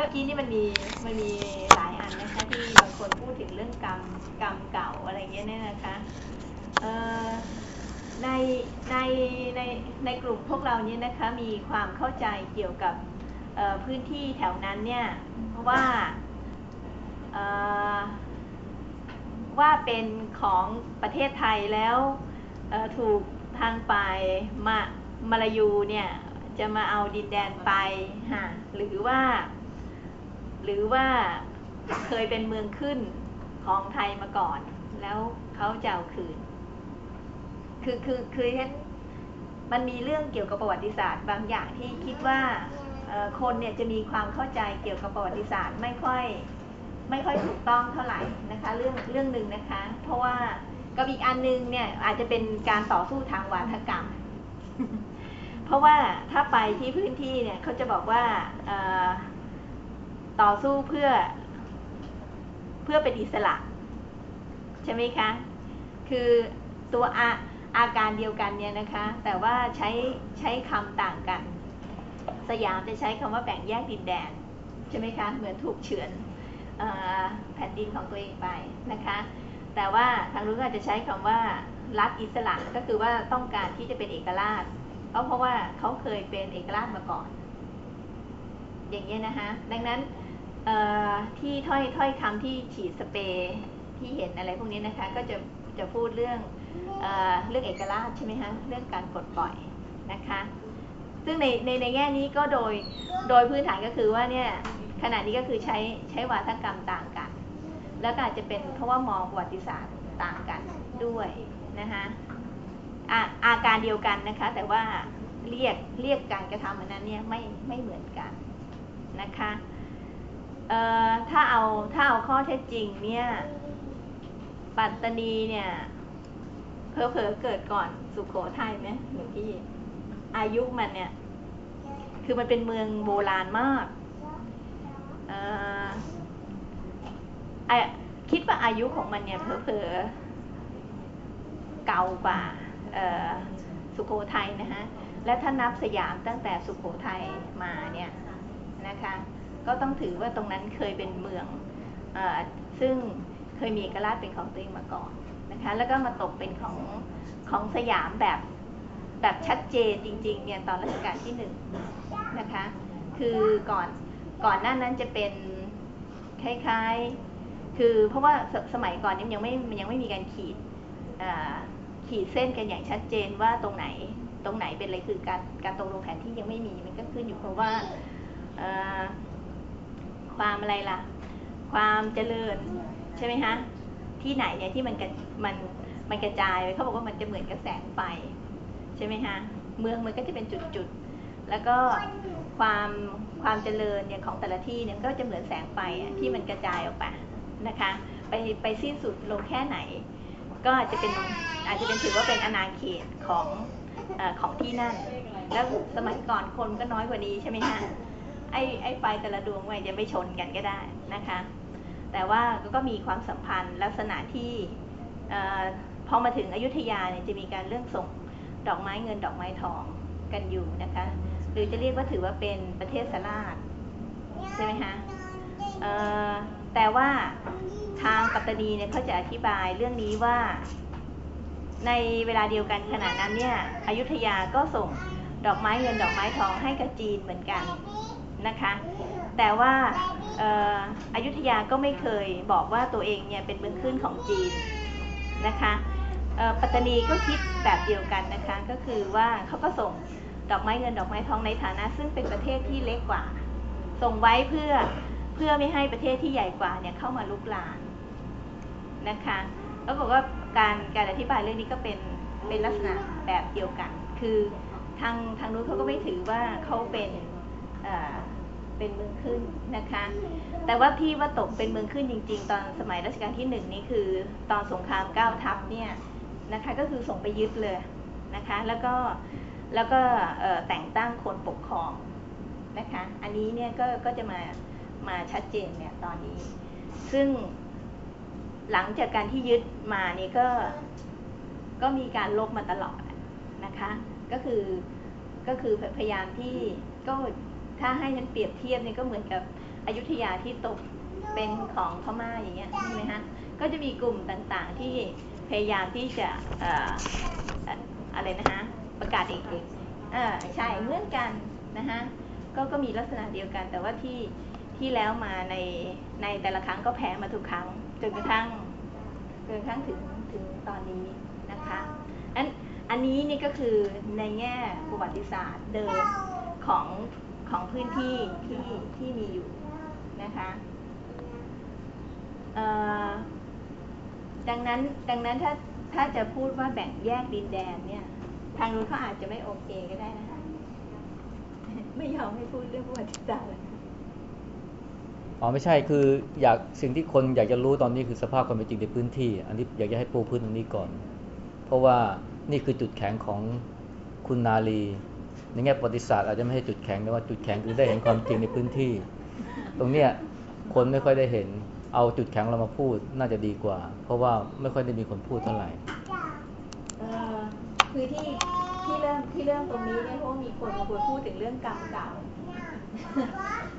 มื่อกี้นี่มันมีมันมีหลายอันนะคะที่บางคนพูดถึงเรื่องกรรมกรรมเก่าอะไรเงี้ยเนี่ยนะคะในในในในกลุ่มพวกเราเนี่ยนะคะมีความเข้าใจเกี่ยวกับพื้นที่แถวนั้นเนี่ยว่าเอ่อว่าเป็นของประเทศไทยแล้วถูกทางฝ่ายมามาลายูเนี่ยจะมาเอาดินแดนไปฮะหรือว่า หรือว่าเคยเป็นเมืองขึ้นของไทยมาก่อน แล้วเขาจะเอาคืน คือคือคือฉันมันมีเรื่องเกี่ยวกับประวัติศาสตร์ บางอย่างที่คิดว่าคนเนี่ยจะมีความเข้าใจเกี่ยวกับประวัติศาสตร์ไม่ค่อย ไม่ค่อยถูกต้องเท่าไหร่นะคะ เรื่องเรื่องหนึ่งนะคะ เพราะว่ากับอีกอันนึงเนี่ยอาจจะเป็นการต่อสู้ทางวาทกรรม เพราะว่าถ้าไปที่พื้นที่เนี่ยเขาจะบอกว่า ต่อสู้เพื่อ เพื่อเป็นอิสระ ใช่ไหมคะ คือตัวอาอาการเดียวกันเนี่ยนะคะ แต่ว่าใช้ใช้คำต่างกัน สยามจะใช้คำว่าแบ่งแยกดินแดน ใช่ไหมคะ เหมือนถูกเฉือนอแผ่นดินของตัวเองไปนะคะ แต่ว่าทางรู้ก็อาจจะใช้คำว่ารัฐอิสระก็คือว่าต้องการที่จะเป็นเอกราชก็เพราะว่าเขาเคยเป็นเอกราชมาก่อน อย่างเงี้นะคะ ดังนั้น ที่ถ้อยถ้อยคำที่ฉีดสเปรย์ที่เห็นอะไรพวกนี้นะคะ ก็จะจะพูดเรื่องเอเรื่องเอกราชใช่ไหมคะเรื่องการปลดปล่อยนะคะ ซึ่งในในในแง่นี้ก็โดยโดยพื้นฐานก็คือว่าเนี่ยขณะนี้ก็คือใช้ใช้วาทกรรมต่างกัน แล้วก็อาจจะเป็นเพราะว่ามองประวัติศาสตร์ต่างกันด้วยนะคะอาอาการเดียวกันนะคะ แต่ว่าเรียกเรียกการกระทำอันนั้นเนี่ยไม่ไม่เหมือนกันนะคะ เอ่อถ้าเอาถ้าเอาข้อเท็จจริงเนี่ย ปัตตานีเนี่ยเพอเพอเกิดก่อนสุขโขทัยไหมหนูพี่ อายุมันเนี่ย คือมันเป็นเมืองโบราณมากเออไอคิดว่าอายุของมันเนี่ยเพอๆเก่ากว่าเอ่อสุโขทัยนะฮะ และถ้านับสยามตั้งแต่สุโขทัยมาเนี่ยนะคะ ก็ต้องถือว่าตรงนั้นเคยเป็นเมืองอซึ่งเคยมีเอกราชเป็นของตัวเองมาก่อนนะคะแล้วก็มาตกเป็นของของสยามแบบแบบชัดเจนจริงๆเนี่ยตอนรัชกาลที่หนึ่งนะคะคือก่อนก่อนหน้านั้นจะเป็นคล้ายๆ คือเพราะว่าสสมัยก่อนนี่ยังไม่มันยังไม่มีการขีดขีดเส้นกันอย่างชัดเจนว่าตรงไหนตรงไหนเป็นอะไรคือการการตรงลงแผนที่ยังไม่มีมันก็ขึ้นอยู่เพราะว่า ความอะไรล่ะ ความเจริญใช่ไหมฮะที่ไหนเนี่ยที่มันกระมันมันกระจายไปเขาบอกว่ามันจะเหมือนกับแสงไฟใช่ไหมคะเมืองมันก็จะเป็นจุดๆแล้วก็ความความเจริญเนี่ยของแต่ละที่เนี่ยก็จะเหมือนแสงไฟที่มันกระจายออกไปนะคะ ไปไปสิ้นสุดลงแค่ไหน ก็อาจจะเป็นอาจจะเป็นถือว่าเป็นอาณาเขตของออของที่นั่น แล้วสมัยก่อนคนก็น้อยกว่านี้ใช่ไหมฮะ ไอ้ไอ้ไฟแต่ละดวงมันจะไม่ชนกันก็ได้นะคะ แต่ว่าก็มีความสัมพันธ์ลักษณะที่พอมาถึงอยุธยาเนี่ยจะมีการเรื่องส่งดอกไม้เงินดอกไม้ทองกันอยู่นะคะ หรือจะเรียกว่าถือว่าเป็นประเทศสลาดใช่ไหมคะแต่ว่าทางปัตตานีเนี่ยเขาจะอธิบายเรื่องนี้ว่า ในเวลาเดียวกันขณะนั้นเนี่ยอยุธยาก็ส่งดอกไม้เงินดอกไม้ทองให้กับจีนเหมือนกัน นะคะ แต่ว่าอ่ออยุธยาก็ไม่เคยบอกว่าตัวเองเนี่ยเป็นเมืองขึ้นของจีนนะคะปัตตานีก็คิดแบบเดียวกันนะคะก็คือว่าเขาก็ส่งดอกไม้เงินดอกไม้ทองในฐานะ ซึ่งเป็นประเทศที่เล็กกว่า ส่งไว้เพื่อเพื่อไม่ให้ประเทศที่ใหญ่กว่าเนี่ยเข้ามาลุกลานนะคะแล้วบอกว่าการการอธิบายเรื่องนี้ก็เป็นเป็นลักษณะแบบเดียวกัน คือทางทางนู้นเขาก็ไม่ถือว่าเขาเป็น เป็นเมืองขึ้นนะคะ แต่ว่าที่ว่าตกเป็นเมืองขึ้นจริง ๆ ตอนสมัยรัชกาลที่หนึ่งนี่คือ ตอนสงครามเก้าทัพเนี่ยนะคะก็คือส่งไปยึดเลยนะคะ แล้วก็แล้วก็แต่งตั้งคนปกครองนะคะ อันนี้เนี่ยก็ก็จะมามาชัดเจนเนี่ยตอนนี้ ซึ่งหลังจากการที่ยึดมานี่ก็ก็มีการลบมาตลอดนะคะ ก็คือก็คือพยายามที่ก็ ถ้าให้ฉันเปรียบเทียบเนี่ยก็เหมือนกับอยุธยาที่ตกเป็นของพม่าอย่างเงี้ยใช่ไหมฮะก็จะมีกลุ่มต่างๆที่พยายามที่จะอะไรนะฮะประกาศเอกๆเออใช่เหมือนกันนะฮะก็ก็มีลักษณะเดียวกัน แต่ว่าที่ที่แล้วมาในในแต่ละครั้งก็แพ้มาทุกครั้งจนกระทั่งจนกระทั่งถึงถึงตอนนี้นะคะอันอันนี้นี่ก็คือในแง่ประวัติศาสตร์เดิมของ ของพื้นที่ที่ที่มีอยู่นะคะเอ่อดังนั้นดังนั้นถ้าถ้าจะพูดว่าแบ่งแยกดินแดนเนี่ย ทางนู้นเขาอาจจะไม่โอเคก็ได้นะคะไม่ยอมให้พูดเรื่องประวัติศาสตร์อ๋อไม่ใช่คืออยากสิ่งที่คนอยากจะรู้ตอนนี้คือสภาพความเป็นจริงในพื้นที่ อันนี้อยากจะให้ปูพื้นตรงนี้ก่อน เพราะว่านี่คือจุดแข็งของคุณนาลี ในแง่ประวัติศาสตร์อาจจะไม่ใช่จุดแข็งแต่ว่าจุดแข็งคือได้เห็นความจริงในพื้นที่ ตรงเนี้ยคนไม่ค่อยได้เห็นเอาจุดแข็งเรามาพูดน่าจะดีกว่า เพราะว่าไม่ค่อยได้มีคนพูดเท่าไหร่คือที่ที่เริ่มที่เริ่มตรงนี้เนี่ยเพราะว่ามีคนมาพูดถึงเรื่องกรรมเก่า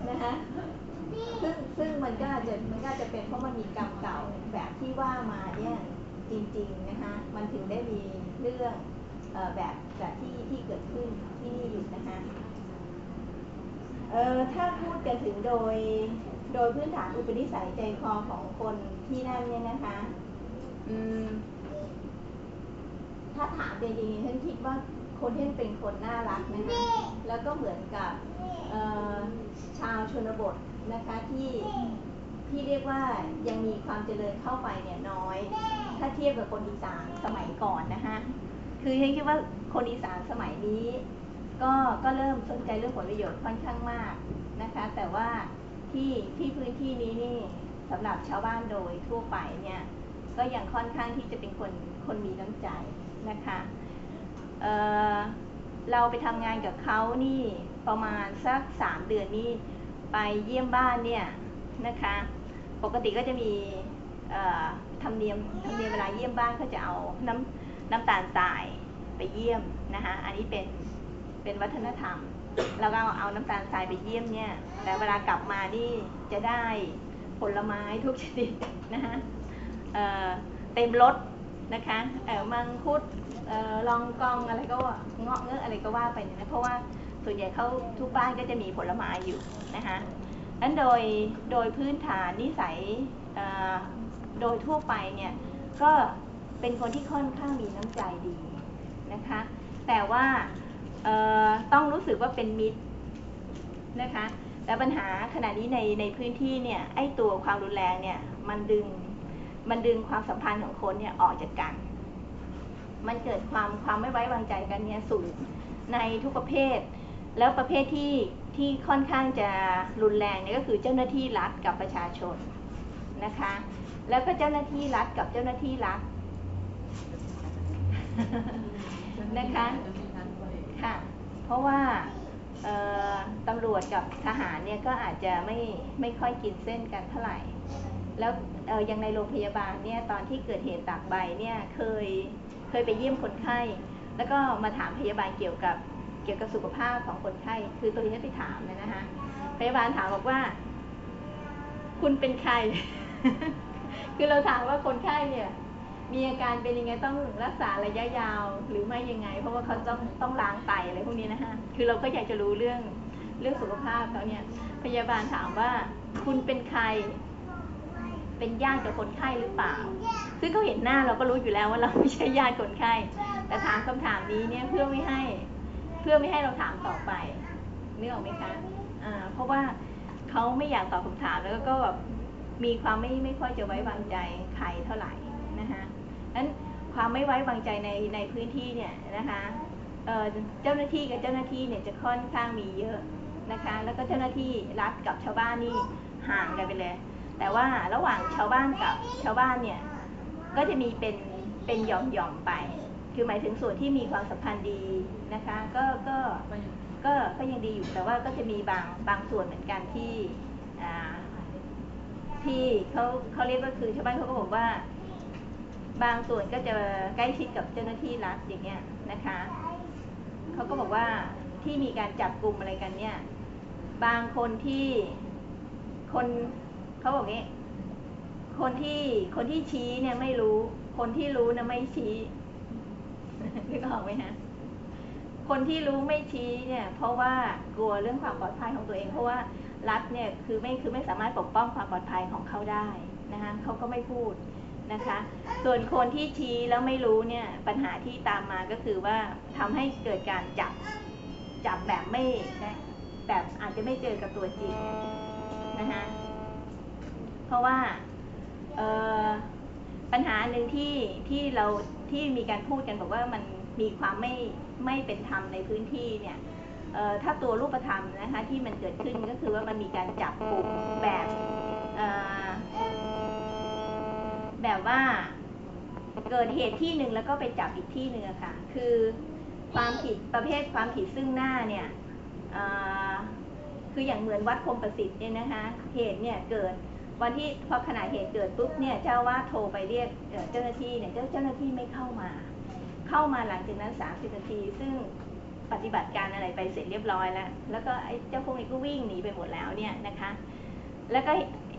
นะคะซึ่งซึ่งมันก็อาจจะมันก็จะเป็นเพราะมันมีกรรมเก่าแบบที่ว่ามาเนี่ยจริง ๆนะคะ มันถึงได้มีเรื่อง แบบแบบที่ที่เกิดขึ้นที่นี่อยู่นะคะเออถ้าพูดกันถึงโดยโดยพื้นฐานอุปนิสัยใจคอของคนที่นั่นเนี่ยนะคะอืมถ้าถามจริงๆฉันคิดว่าคนที่เป็นคนน่ารักนะคะแล้วก็เหมือนกับเอ่อชาวชนบทนะคะที่ที่เรียกว่ายังมีความเจริญเข้าไปเนี่ยน้อย ถ้าเทียบกับคนอีสานสมัยก่อนนะคะ คือฉันคิดว่าคนอีสานสมัยนี้ ก็ก็เริ่มสนใจเรื่องผลประโยชน์ค่อนข้างมากนะคะ แต่ว่าที่ที่พื้นที่นี้นี่สำหรับชาวบ้านโดยทั่วไปเนี่ยก็ยังค่อนข้างที่จะเป็นคนคนมีน้ำใจนะคะเอ่อเราไปทำงานกับเขานี่ประมาณสักสามเดือนนี่ไปเยี่ยมบ้านเนี่ยนะคะ ปกติก็จะมีธรรมเนียมธรรมเนียมเวลาเยี่ยมบ้านเขาจะเอาน้ำ น้ำตาลทรายไปเยี่ยมนะคะอันนี้เป็นเป็นวัฒนธรรม แล้วก็เอาน้ำตาลทรายไปเยี่ยมเนี่ยแต่เวลากลับมานี่จะได้ผลไม้ทุกชนิดนะคะเเต็มรถนะคะเออมังคุดออลองกองอะไรก็เงาะเงอะอะไรก็ว่าไปเนี่ยนะเพราะว่าส่วนใหญ่เขาทุกบ้านก็จะมีผลไม้อยู่นะคะนั้นโดยโดยพื้นฐานนิสัยโดยทั่วไปเนี่ยก็ เป็นคนที่ค่อนข้างมีน้ำใจดีนะคะ แต่ว่าต้องรู้สึกว่าเป็นมิตรนะคะแต่ปัญหาขณะนี้ในในพื้นที่เนี่ยไอ้ตัวความรุนแรงเนี่ยมันดึงมันดึงความสัมพันธ์ของคนเนี่ยออกจากกัน มันเกิดความความไม่ไว้วางใจกันเนี่ยสูงในทุกประเภท แล้วประเภทที่ที่ค่อนข้างจะรุนแรงเนี่ยก็คือเจ้าหน้าที่รัฐกับประชาชนนะคะ แล้วก็เจ้าหน้าที่รัฐกับเจ้าหน้าที่รัฐ นะคะ ค่ะ เพราะว่าตำรวจกับทหารเนี่ยก็อาจจะไม่ไม่ค่อยกินเส้นกันเท่าไหร่ แล้วยังในโรงพยาบาลเนี่ยตอนที่เกิดเหตุตากใบเนี่ยเคยเคยไปเยี่ยมคนไข้ แล้วก็มาถามพยาบาลเกี่ยวกับเกี่ยวกับสุขภาพของคนไข้ คือตัวที่ฉันไปถามเลยนะคะพยาบาลถามบอกว่า คุณเป็นใคร คือเราถามว่าคนไข้เนี่ย มีอาการเป็นยังไงต้องรักษาระยะยาวหรือไม่ยังไง เพราะว่าเขาต้องต้องล้างไตอะไรพวกนี้นะคะคือเราก็อยากจะรู้เรื่องเรื่องสุขภาพเขาเนี่ย พยาบาลถามว่าคุณเป็นใคร เป็นญาติกับคนไข้หรือเปล่า ซึ่งเขาเห็นหน้าเราก็รู้อยู่แล้วว่าเราไม่ใช่ญาติคนไข้ แต่ถามคำถามนี้เนี่ยเพื่อไม่ให้ เพื่อไม่ให้เราถามต่อไปนึกออกไหมคะอ่าเพราะว่าเขาไม่อยากตอบคำถามแล้วก็แบบมีความไม่ไม่ค่อยจะไว้วางใจใครเท่าไหร่นะคะ นั้นความไม่ไว้วางใจในในพื้นที่เนี่ยนะคะเจ้าหน้าที่กับเจ้าหน้าที่เนี่ยจะค่อนข้างมีเยอะนะคะ แล้วก็เจ้าหน้าที่รัฐกับชาวบ้านนี่ห่างกันไปเลย แต่ว่าระหว่างชาวบ้านกับชาวบ้านเนี่ยก็จะมีเป็นเป็นหย่อมหย่อมไป คือหมายถึงส่วนที่มีความสัมพันธ์ดีนะคะ ก็ก็ก็ก็ยังดีอยู่แต่ว่าก็จะมีบางบางส่วนเหมือนกันที่ที่เขาเขาเรียกว่าคือชาวบ้านเขาก็บอกว่า บางส่วนก็จะใกล้ชิดกับเจ้าหน้าที่รัฐอย่างเงี้ยนะคะเขาก็บอกว่าที่มีการจับกลุ่มอะไรกันเนี่ย บางคนที่คนเขาบอกงี้ คนที่คนที่ชี้เนี่ยไม่รู้ คนที่รู้นะไม่ชี้นึกออกไหมฮะคนที่รู้ไม่ชี้เนี่ย เพราะว่ากลัวเรื่องความปลอดภัยของตัวเอง เพราะว่ารัฐเนี่ยคือไม่คือไม่สามารถปกป้องความปลอดภัยของเขาได้นะคะเขาก็ไม่พูด นะคะ ส่วนคนที่ชี้แล้วไม่รู้เนี่ยปัญหาที่ตามมาก็คือว่าทำให้เกิดการจับจับแบบไม่แบบอาจจะไม่เจอกับตัวจริงนะคะเพราะว่าปัญหาหนึ่งที่ที่เราที่มีการพูดกันบอกว่ามันมีความไม่ไม่เป็นธรรมในพื้นที่เนี่ยถ้าตัวรูปธรรมนะคะที่มันเกิดขึ้นก็คือว่ามันมีการจับกลุ่มแบบ แบบว่าเกิดเหตุที่หนึ่งแล้วก็ไปจับอีกที่หนึ่งอะค่ะ คือความผิดประเภทความผิดซึ่งหน้าเนี่ยคืออย่างเหมือนวัดคมประสิทธิ์เนี่ยนะคะ เหตุเนี่ยเกิดวันที่พอขณะเหตุเกิดปุ๊บเนี่ยเจ้าว่าโทรไปเรียกเอ่อเจ้าหน้าที่เนี่ยเจ้าเจ้าหน้าที่ไม่เข้ามา เข้ามาหลังจากนั้น 30 นาที ซึ่งปฏิบัติการอะไรไปเสร็จเรียบร้อยแล้ว แล้วก็ไอ้เจ้าพวกนี้ก็วิ่งหนีไปหมดแล้วเนี่ยนะคะ แล้วก็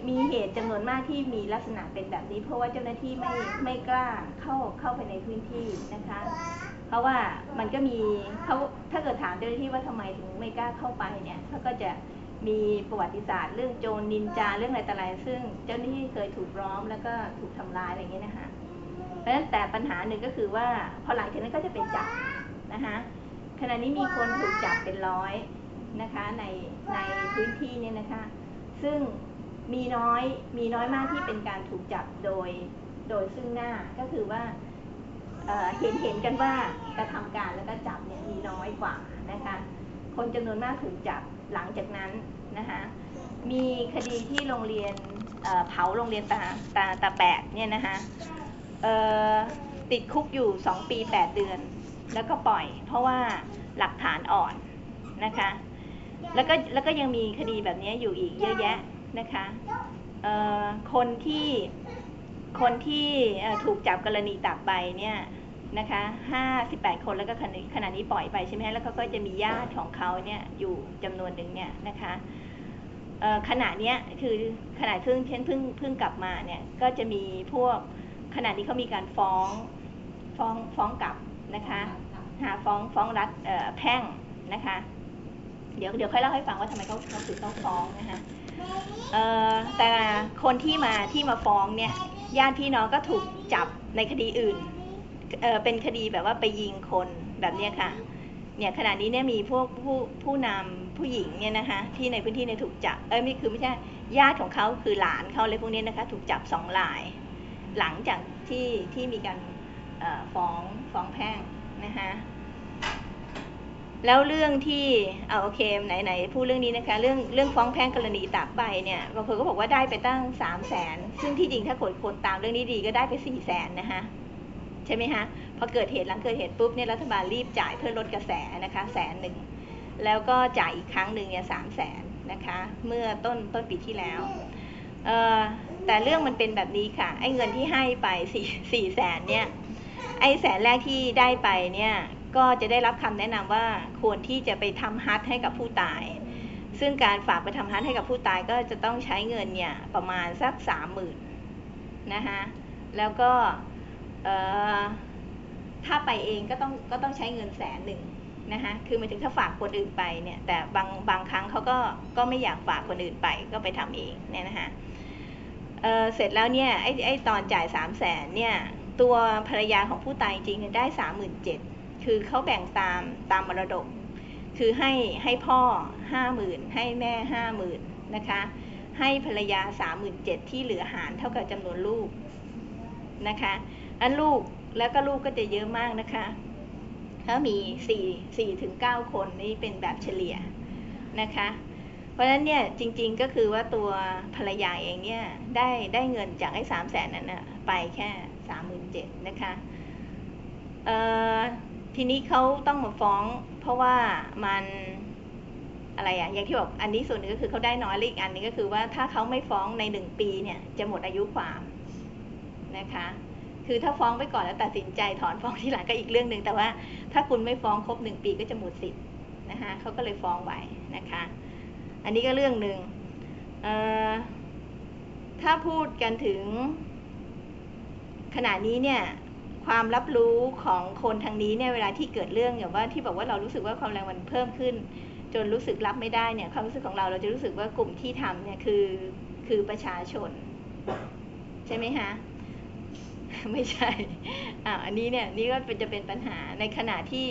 มีเหตุจำนวนมากที่มีลักษณะเป็นแบบนี้ เพราะว่าเจ้าหน้าที่ไม่ไม่กล้าเข้าเข้าไปในพื้นที่นะคะ เพราะว่ามันก็มีเขาถ้าเกิดถามเจ้าหน้าที่ว่าทำไมถึงไม่กล้าเข้าไปเนี่ยเขาก็จะมีประวัติศาสตร์ เรื่องโจรนินจาเรื่องอะไรต่ออะไรซึ่งเจ้าหน้าที่เคยถูกร้อมแล้วก็ถูกทำร้ายอะไรอย่างเงี้ยนะคะเพราะฉะนั้นแต่ปัญหาหนึ่งก็คือว่าพอหลังจากนั้นก็จะเป็นจับนะคะขณะนี้มีคนถูกจับเป็นร้อยนะคะในในพื้นที่เนี่ยนะคะ ซึ่ง มีน้อยมีน้อยมากที่เป็นการถูกจับโดยโดยซึ่งหน้าก็คือว่าเเห็นเห็นกันว่ากระทำการแล้วก็จับเนี่ยมีน้อยกว่านะคะคนจำนวนมากถูกจับหลังจากนั้นนะคะมีคดีที่โรงเรียนเเผาโรงเรียนตาตาตาแปดเนี่ยนะคะติดคุกอยู่ 2 ปี 8 เดือน แล้วก็ปล่อย เพราะว่าหลักฐานอ่อนนะคะแล้วก็แล้วก็ยังมีคดีแบบนี้อยู่อีกเยอะแยะ นะคะคนที่คนที่ถูกจับกรณีตับใบเนี่ยนะคะ58คนแล้วก็ขณะนี้ปล่อยไปใช่ไหมแล้วเขาก็จะมีญาติของเขาเนี่ยอยู่จำนวนหนึ่งเนี่ยนะคะขณะเนี้ยคือขณะเพิ่งเช่นเพิ่งเพิ่งกลับมาเนี่ยก็จะมีพวกขณะนี้เขามีการฟ้องฟ้องฟ้องกลับนะคะหาฟ้องฟ้องรัฐแพ่งนะคะ เดี๋ยวเดี๋ยวค่อยเล่าให้ฟังว่าทำไมเขาเขาถึงต้องฟ้องนะคะ แต่คนที่มาที่มาฟ้องเนี่ยญาติพี่น้องก็ถูกจับในคดีอื่นเออเป็นคดีแบบว่าไปยิงคนแบบเนี้ยค่ะเนี่ยขณะนี้เนี่ยมีพวกผู้ผู้นำผู้หญิงเนี่ยนะคะที่ในพื้นที่เนี่ยถูกจับเอ้ยไม่คือไม่ใช่ญาติของเขาคือหลานเขาเลยพวกนี้นะคะถูกจับสองราย หลังจากที่ที่มีการฟ้องฟ้องแพ่งนะคะ แล้วเรื่องที่เอาโอเคไหนไหนพูดเรื่องนี้นะคะ เรื่องเรื่องฟ้องแพ่งกรณีตากใบเนี่ยบางคนก็บอกว่าได้ไปตั้งสามแสนซึ่งที่จริงถ้าคนคนตามเรื่องนี้ดีก็ได้ไปสี่แสนนะคะใช่ไหมคะพอเกิดเหตุหลังเกิดเหตุปุ๊บเนี่ยรัฐบาลรีบจ่ายเพื่อลดกระแสนะคะแสนหนึ่งแล้วก็จ่ายอีกครั้งหนึ่งเนี่ยสามแสนนะคะเมื่อต้นต้นปีที่แล้วเออแต่เรื่องมันเป็นแบบนี้ค่ะไอ้เงินที่ให้ไปสี่สี่แสนเนี่ยไอ้แสนแรกที่ได้ไปเนี่ย ก็จะได้รับคำแนะนำว่าควรที่จะไปทำฮัทให้กับผู้ตาย ซึ่งการฝากไปทำฮัทให้กับผู้ตายก็จะต้องใช้เงินเนี่ยประมาณสักสามหมื่นนะคะแล้วก็ถ้าไปเองก็ต้องก็ต้องใช้เงินแสนหนึ่งนะคะคือหมายถึงถ้าฝากคนอื่นไปเนี่ย แต่บางบางครั้งเขาก็ก็ไม่อยากฝากคนอื่นไปก็ไปทำเองเนี่ยนะคะเเสร็จแล้วเนี่ยไอ้ไอ้ตอนจ่ายสามแสนเนี่ยตัวภรรยาของผู้ตายจริงๆได้สามหมื่นเจ็ด คือเขาแบ่งตามตามมรดก คือให้ให้พ่อห้าหมื่นให้แม่ห้าหมื่นนะคะ ให้ภรรยาสามหมื่นเจ็ดที่เหลือหารเท่ากับจำนวนลูกนะคะอันลูกแล้วก็ลูกก็จะเยอะมากนะคะถ้ามีสี่สี่ถึงเก้าคนนี่เป็นแบบเฉลี่ยนะคะ เพราะฉะนั้นเนี่ยจริง ๆก็คือว่าตัวภรรยาเองเนี่ยได้ได้เงินจากไอ้สามแสนนั้นนะไปแค่สามหมื่นเจ็ดนะคะเอ่อ ทีนี้เขาต้องมาฟ้อง เพราะว่ามันอะไรอะอย่างที่บอกอันนี้ส่วนหนึ่งก็คือเขาได้น้อยและอีกอันนึงก็คือว่าถ้าเขาไม่ฟ้องในหนึ่งปีเนี่ย จะหมดอายุความนะคะ คือถ้าฟ้องไปก่อนแล้วตัดสินใจถอนฟ้องทีหลังก็อีกเรื่องหนึ่งแต่ว่า ถ้าคุณไม่ฟ้องครบหนึ่งปีก็จะหมดสิทธิ์นะคะเขาก็เลยฟ้องไว้นะคะ อันนี้ก็เรื่องหนึ่งถ้าพูดกันถึงขณะนี้เนี่ย ความรับรู้ของคนทางนี้เนี่ยเวลาที่เกิดเรื่องอย่างว่าที่บอกว่าเรารู้สึกว่าความแรงมันเพิ่มขึ้น จนรู้สึกรับไม่ได้เนี่ยความรู้สึกของเราเราจะรู้สึกว่ากลุ่มที่ทำเนี่ยคือคือประชาชน ใช่ไหมคะไม่ใช่อ่าอันนี้เนี่ยนี่ก็เป็นจะเป็นปัญหาในขณะที่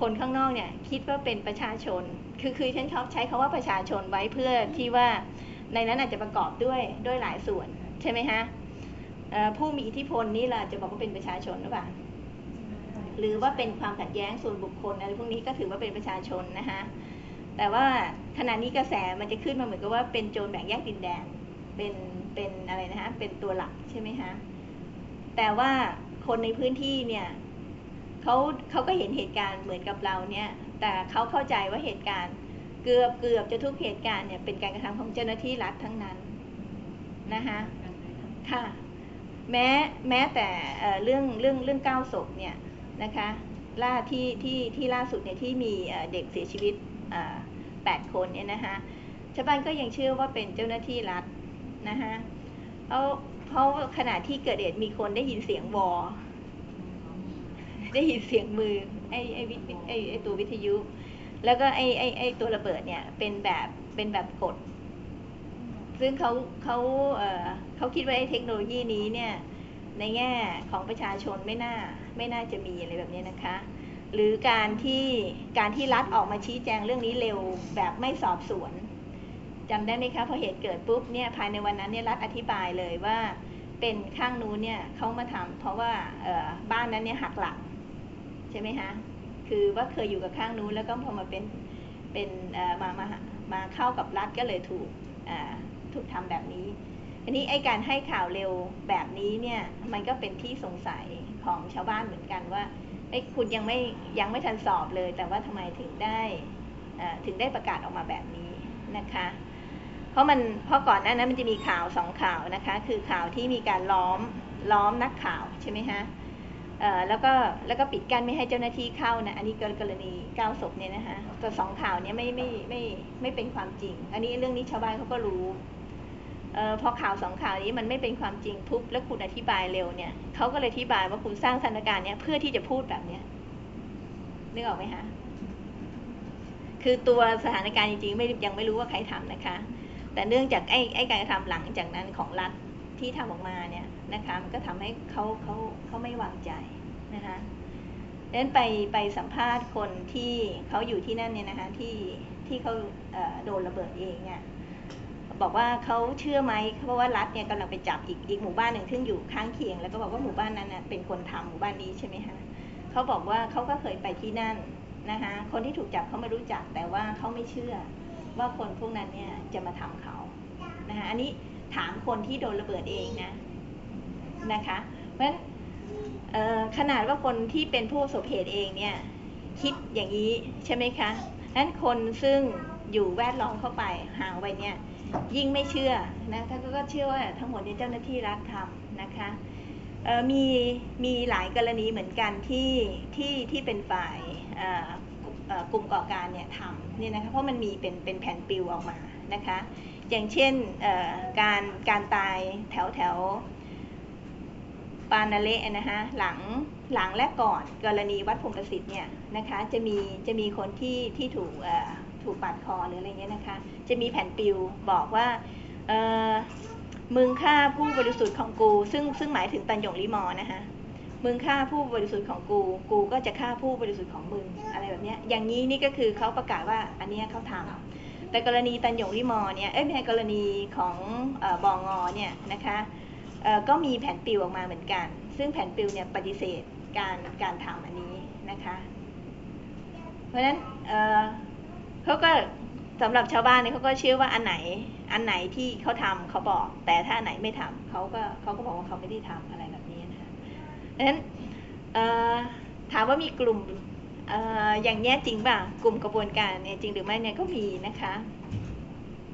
คนข้างนอกเนี่ยคิดว่าเป็นประชาชน คือคือฉันชอบใช้คาว่าประชาชนไว้เพื่อที่ว่าในนั้นอาจจะประกอบด้วยด้วยหลายส่วนใช่ไหมฮะ ผู้มีอิทธิพลนี่เราจะบอกว่าเป็นประชาชนหรือเปล่าหรือว่าเป็นความขัดแย้งส่วนบุคคลอะไรพวกนี้ก็ถือว่าเป็นประชาชนนะคะแต่ว่าขณะนี้กระแสมันจะขึ้นมาเหมือนกับว่าเป็นโจรแบ่งแยกดินแดนเป็นเป็นอะไรนะคะเป็นตัวหลักใช่ไหมคะแต่ว่าคนในพื้นที่เนี่ยเขาเขาก็เห็นเหตุการณ์เหมือนกับเราเนี่ย แต่เขาเข้าใจว่าเหตุการณ์เกือบเกือบจะทุกเหตุการณ์เนี่ยเป็นการกระทำของเจ้าหน้าที่รัฐทั้งนั้นนะคะค่ะ แม้แม้แต่เรื่องเรื่องเรื่องก้าศพเนี่ยนะคะล่าที่ที่ที่ล่าสุดเนี่ยที่มีเด็กเสียชีวิตแปดคนเนี่ยนะคะชาวบ้านก็ยังเชื่อว่าเป็นเจ้าหน้าที่รัฐนะคะเพราะเพราะขณะที่เกิดเหตุมีคนได้ยินเสียงวอ ได้ยินเสียงมือไอ้ไอ้วิไอ้ไอ้ตัววิทยุ แล้วก็ไอ้ไอ้ไอ้ตัวระเบิดเนี่ยเป็นแบบเป็นแบบกด ซึ่งเขาเขาเขาคิดว่าไอ้เทคโนโลยีนี้เนี่ยในแง่ของประชาชนไม่น่าไม่น่าจะมีอะไรแบบนี้นะคะ หรือการที่การที่รัฐออกมาชี้แจงเรื่องนี้เร็วแบบไม่สอบสวนจำได้ไหมคะพอเหตุเกิดปุ๊บเนี่ยภายในวันนั้นเนี่ยรัฐอธิบายเลยว่าเป็นข้างนู้นเนี่ยเขามาทำเพราะว่าเออบ้านนั้นเนี่ยหักหลังใช่ไหมคะคือว่าเคยอยู่กับข้างนู้นแล้วก็พอมาเป็นเป็นเออมามามาเข้ากับรัฐก็เลยถูกอ่า ถูกทำแบบนี้ทีนี้ไอ้การให้ข่าวเร็วแบบนี้เนี่ยมันก็เป็นที่สงสัยของชาวบ้านเหมือนกันว่าไอ้คุณยังไม่ยังไม่ทันสอบเลย แต่ว่าทำไมถึงได้ถึงได้ประกาศออกมาแบบนี้นะคะ เพราะมันเพราะก่อนหน้านั้นมันจะมีข่าวสองข่าวนะคะ คือข่าวที่มีการล้อมล้อมนักข่าวใช่ไหมฮะแล้วก็แล้วก็ปิดกั้นไม่ให้เจ้าหน้าที่เข้านะอันนี้กรณีเก้าศพเนี่ยนะคะแต่สองข่าวเนี้ยไม่ไม่ไม่ไม่เป็นความจริง อันนี้เรื่องนี้ชาวบ้านเขาก็รู้ ออพอข่าวสองข่าวนี้มันไม่เป็นความจริงปุ๊บแล้วคุณอธิบายเร็วเนี่ยเขาก็เลยอธิบายว่าคุณสร้างสถานการณ์เนี้ยเพื่อที่จะพูดแบบเนี้ยนึกออกไหมคะคือตัวสถานการณ์จริงๆไม่ยังไม่รู้ว่าใครทำนะคะ แต่เนื่องจากไอ้ไอ้การกระทำหลังจากนั้นของรัฐที่ทำออกมาเนี่ยนะคะมันก็ทำให้เขาเขาเขาไม่วางใจนะคะดังนั้นไปไปสัมภาษณ์คนที่เขาอยู่ที่นั่นเนี่ยนะคะที่ที่เขาเโดนระเบิดเองเนี่ย บอกว่าเขาเชื่อไหมเพราะว่ารัฐเนี่ยกำลังไปจับอีกอีกหมู่บ้านหนึ่งซึ่งอยู่ข้างเคียง แล้วก็บอกว่าหมู่บ้านนั้นนะเป็นคนทำหมู่บ้านนี้ใช่ไหมคะเขาบอกว่าเขาก็เคยไปที่นั่นนะคะคนที่ถูกจับเขาไม่รู้จักแต่ว่าเขาไม่เชื่อว่าคนพวกนั้นเนี่ยจะมาทำเขานะคะอันนี้ถามคนที่โดนระเบิดเองนะนะคะเพราะฉะนั้นขนาดว่าคนที่เป็นผู้ประสบเหตุเองเนี่ยคิดอย่างนี้ใช่ไหมคะนั้นคนซึ่งอยู่แวดล้อมเข้าไปห่างไปเนี่ย ยิ่งไม่เชื่อนะท่านก็เชื่อว่าทั้งหมดนี้เจ้าหน้าที่รัฐทำนะคะมีมีหลายกรณีเหมือนกันที่ที่ที่เป็นฝ่ายกลุ่มก่อการเนี่ยทำเนี่ยนะคะเพราะมันมีเป็นเป็นแผ่นปิวออกมานะคะอย่างเช่นการการตายแถวแถวปานาเละนะคะหลังหลังและก่อนกรณีวัดพงประสิทธิ์เนี่ยนะคะจะมีจะมีคนที่ที่ถูก ถูกปาดคอหรืออะไรเงี้ยนะคะ จะมีแผ่นปิวบอกว่าเออมึงฆ่าผู้บริสุทธิ์ของกู ซึ่งซึ่งหมายถึงตันหยงลิมอนะคะมึงฆ่าผู้บริสุทธิ์ของกู กูก็จะฆ่าผู้บริสุทธิ์ของมึงอะไรแบบเนี้ย อย่างนี้นี่ก็คือเขาประกาศว่าอันเนี้ยเขาทำแต่กรณีตันหยงลิมอเนี่ย เอ้ยใช่กรณีของอบองอเนี่ยนะคะก็มีแผ่นปิวออกมาเหมือนกัน ซึ่งแผ่นปิวเนี่ยปฏิเสธการการทำอันนี้นะคะ เพราะฉะนั้น เขาก็สำหรับชาวบ้านเนี่ยเขาก็เชื่อว่าอันไหน อันไหนที่เขาทำเขาบอก แต่ถ้าอันไหนไม่ทำเขาก็เขาก็บอกว่าเขาไม่ได้ทำอะไรแบบนี้นะคะดังนั้นถามว่ามีกลุ่มออย่างเนี้จริงป่ะกลุ่มกระบวนการเนี่ยจริงหรือไม่เนี่ยก็มีนะคะ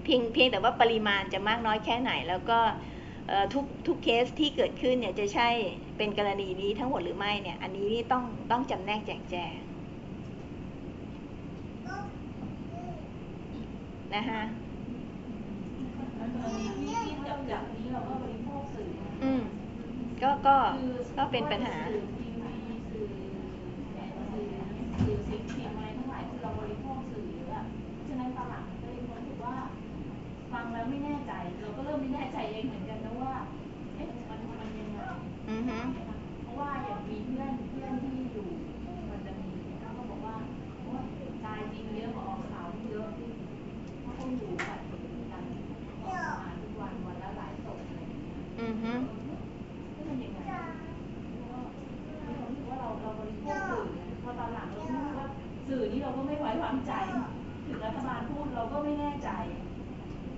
เพียงเพียงแต่ว่าปริมาณจะมากน้อยแค่ไหน แล้วก็ทุกทุกเคสที่เกิดขึ้นเนี่ยจะใช่เป็นกรณีนี้ทั้งหมดหรือไม่เนี่ย อันนี้นี่ต้องต้องจำแนกแจกแจง นะคะกรณีที่ที่จับจับนี้เราก็บริโภคสื่ออืมก็ก็ก็เป็นปัญหาเรทั้งหลายคือเราบริโภคสื่อฉะนั้นฝรั่งก็เลยรู้สึกว่าฟังแล้วไม่แน่ใจ เราก็เริ่มไม่แน่ใจเองเหมือนกันนะว่า เอ๊ะ มันมันยังไงอือฮึเพราะว่าอย่างมีเพื่อนเพื่อนที่อยู่มันจะมีเขาก็บอกว่าโอ้ยตายจริงเยอะกว่าออกข่าวเยอะเพราะเขาอยู่แบบกันออกมาทุกวันวันละหลายศพอะไรอย่างเงี้ย อือฮึ นี่มันยังไงก็มีความรู้สึกว่าเราเราบริโภคสื่อพอตอนหลังเรารู้ว่าสื่อนี้เราก็ไม่ไว้วางใจ ถึงรัฐบาลพูดเราก็ไม่แน่ใจ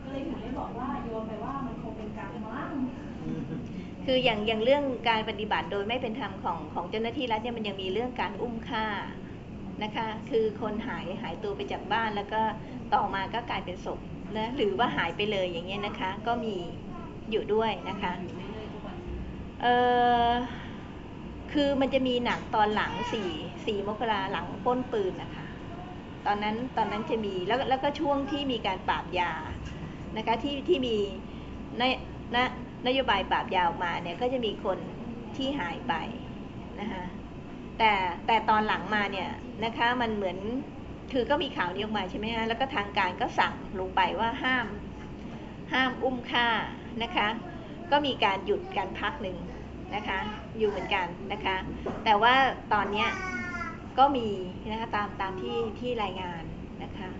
ก็เลยถึงได้บอกว่าโยนไปว่ามันคงเป็นการมั้ง คืออย่างอย่างเรื่องการปฏิบัติโดยไม่เป็นธรรมของของเจ้าหน้าที่รัฐเนี่ยมันยังมีเรื่องการอุ้มฆ่านะคะ คือคนหายหายตัวไปจากบ้านแล้วก็ต่อมาก็กลายเป็นศพนะหรือว่าหายไปเลยอย่างเงี้ยนะคะ ก็มีอยู่ด้วยนะคะเออคือมันจะมีหนังตอนหลังสี่สี่มกราหลังป้นปืนนะคะ ตอนนั้นตอนนั้นจะมีแล้วแล้วก็ช่วงที่มีการปราบยานะคะที่ที่มีน นนโยบายปราบยาออกมาเนี่ยก็จะมีคนที่หายไปนะคะแต่แต่ตอนหลังมาเนี่ยนะคะมันเหมือนคือก็มีข่าวนี้ออกมาใช่ไหมฮะแล้วก็ทางการก็สั่งลงไปว่าห้ามห้ามอุ้มฆ่านะคะ ก็มีการหยุดการพักหนึ่งนะคะ อยู่เหมือนกันนะคะ แต่ว่าตอนเนี้ยก็มีนะคะตามตามที่ที่รายงานนะคะ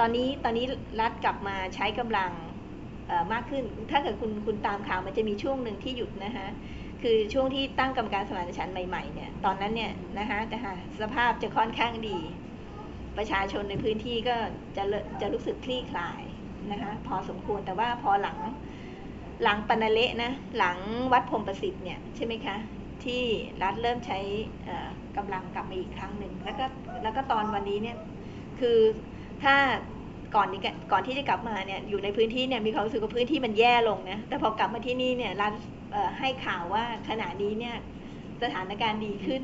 ตอนนี้ตอนนี้รัฐกลับมาใช้กำลัง มากขึ้น ถ้าเกิดคุณคุณตามข่าวมันจะมีช่วงหนึ่งที่หยุดนะคะคือช่วงที่ตั้งกรรมการสมานฉันท์ใหม่ๆเนี่ยตอนนั้นเนี่ยนะคะนะคะสภาพจะค่อนข้างดี ประชาชนในพื้นที่ก็จะจะรู้สึกคลี่คลายนะคะพอสมควรแต่ว่าพอหลังหลังปนเละนะหลังวัดพรมประสิทธิ์เนี่ยใช่ไหมคะที่รัฐเริ่มใช้เอ่อกำลังกลับมาอีกครั้งหนึ่งแล้วก็แล้วก็ตอนวันนี้เนี่ยคือถ้า ก่อนนี้ก่อนที่จะกลับมาเนี่ยอยู่ในพื้นที่เนี่ยมีความรู้สึกว่าพื้นที่มันแย่ลงนะแต่พอกลับมาที่นี่เนี่ยรัฐเอ่อให้ข่าวว่าขณะนี้เนี่ยสถานการณ์ดีขึ้น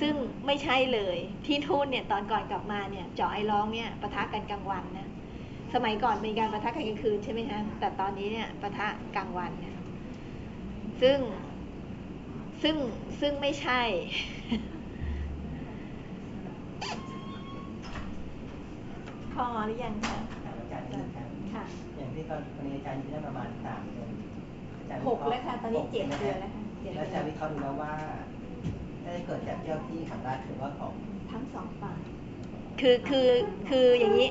ซึ่งไม่ใช่เลยที่ทูตเนี่ยตอนก่อนกลับมาเนี่ยเจาะไอ้ร้องเนี่ยประทะกันกลางวันนะสมัยก่อนมีการประทะกันกลางคืนใช่ไหมคะแต่ตอนนี้เนี่ยประทะกลางวันเนี่ยซึ่งซึ่งซึ่งไม่ใช่ พอหรือยังคะอาจารย์นิดนึงครับค่ะอย่างที่ตอนตอนนี้อาจารย์อยู่ได้ประมาณสามเดือนอาจารย์หกแล้วค่ะตอนนี้หกเจ็ดใช่ไหมเดือนแล้วค่ะเจ็ดเดือนแล้วอาจารย์วิเคราะห์ดูแล้วว่าได้เกิดจากเจ้าที่ของรัฐหรือว่าของทั้งสองฝ่ายคือคือคืออย่างนี้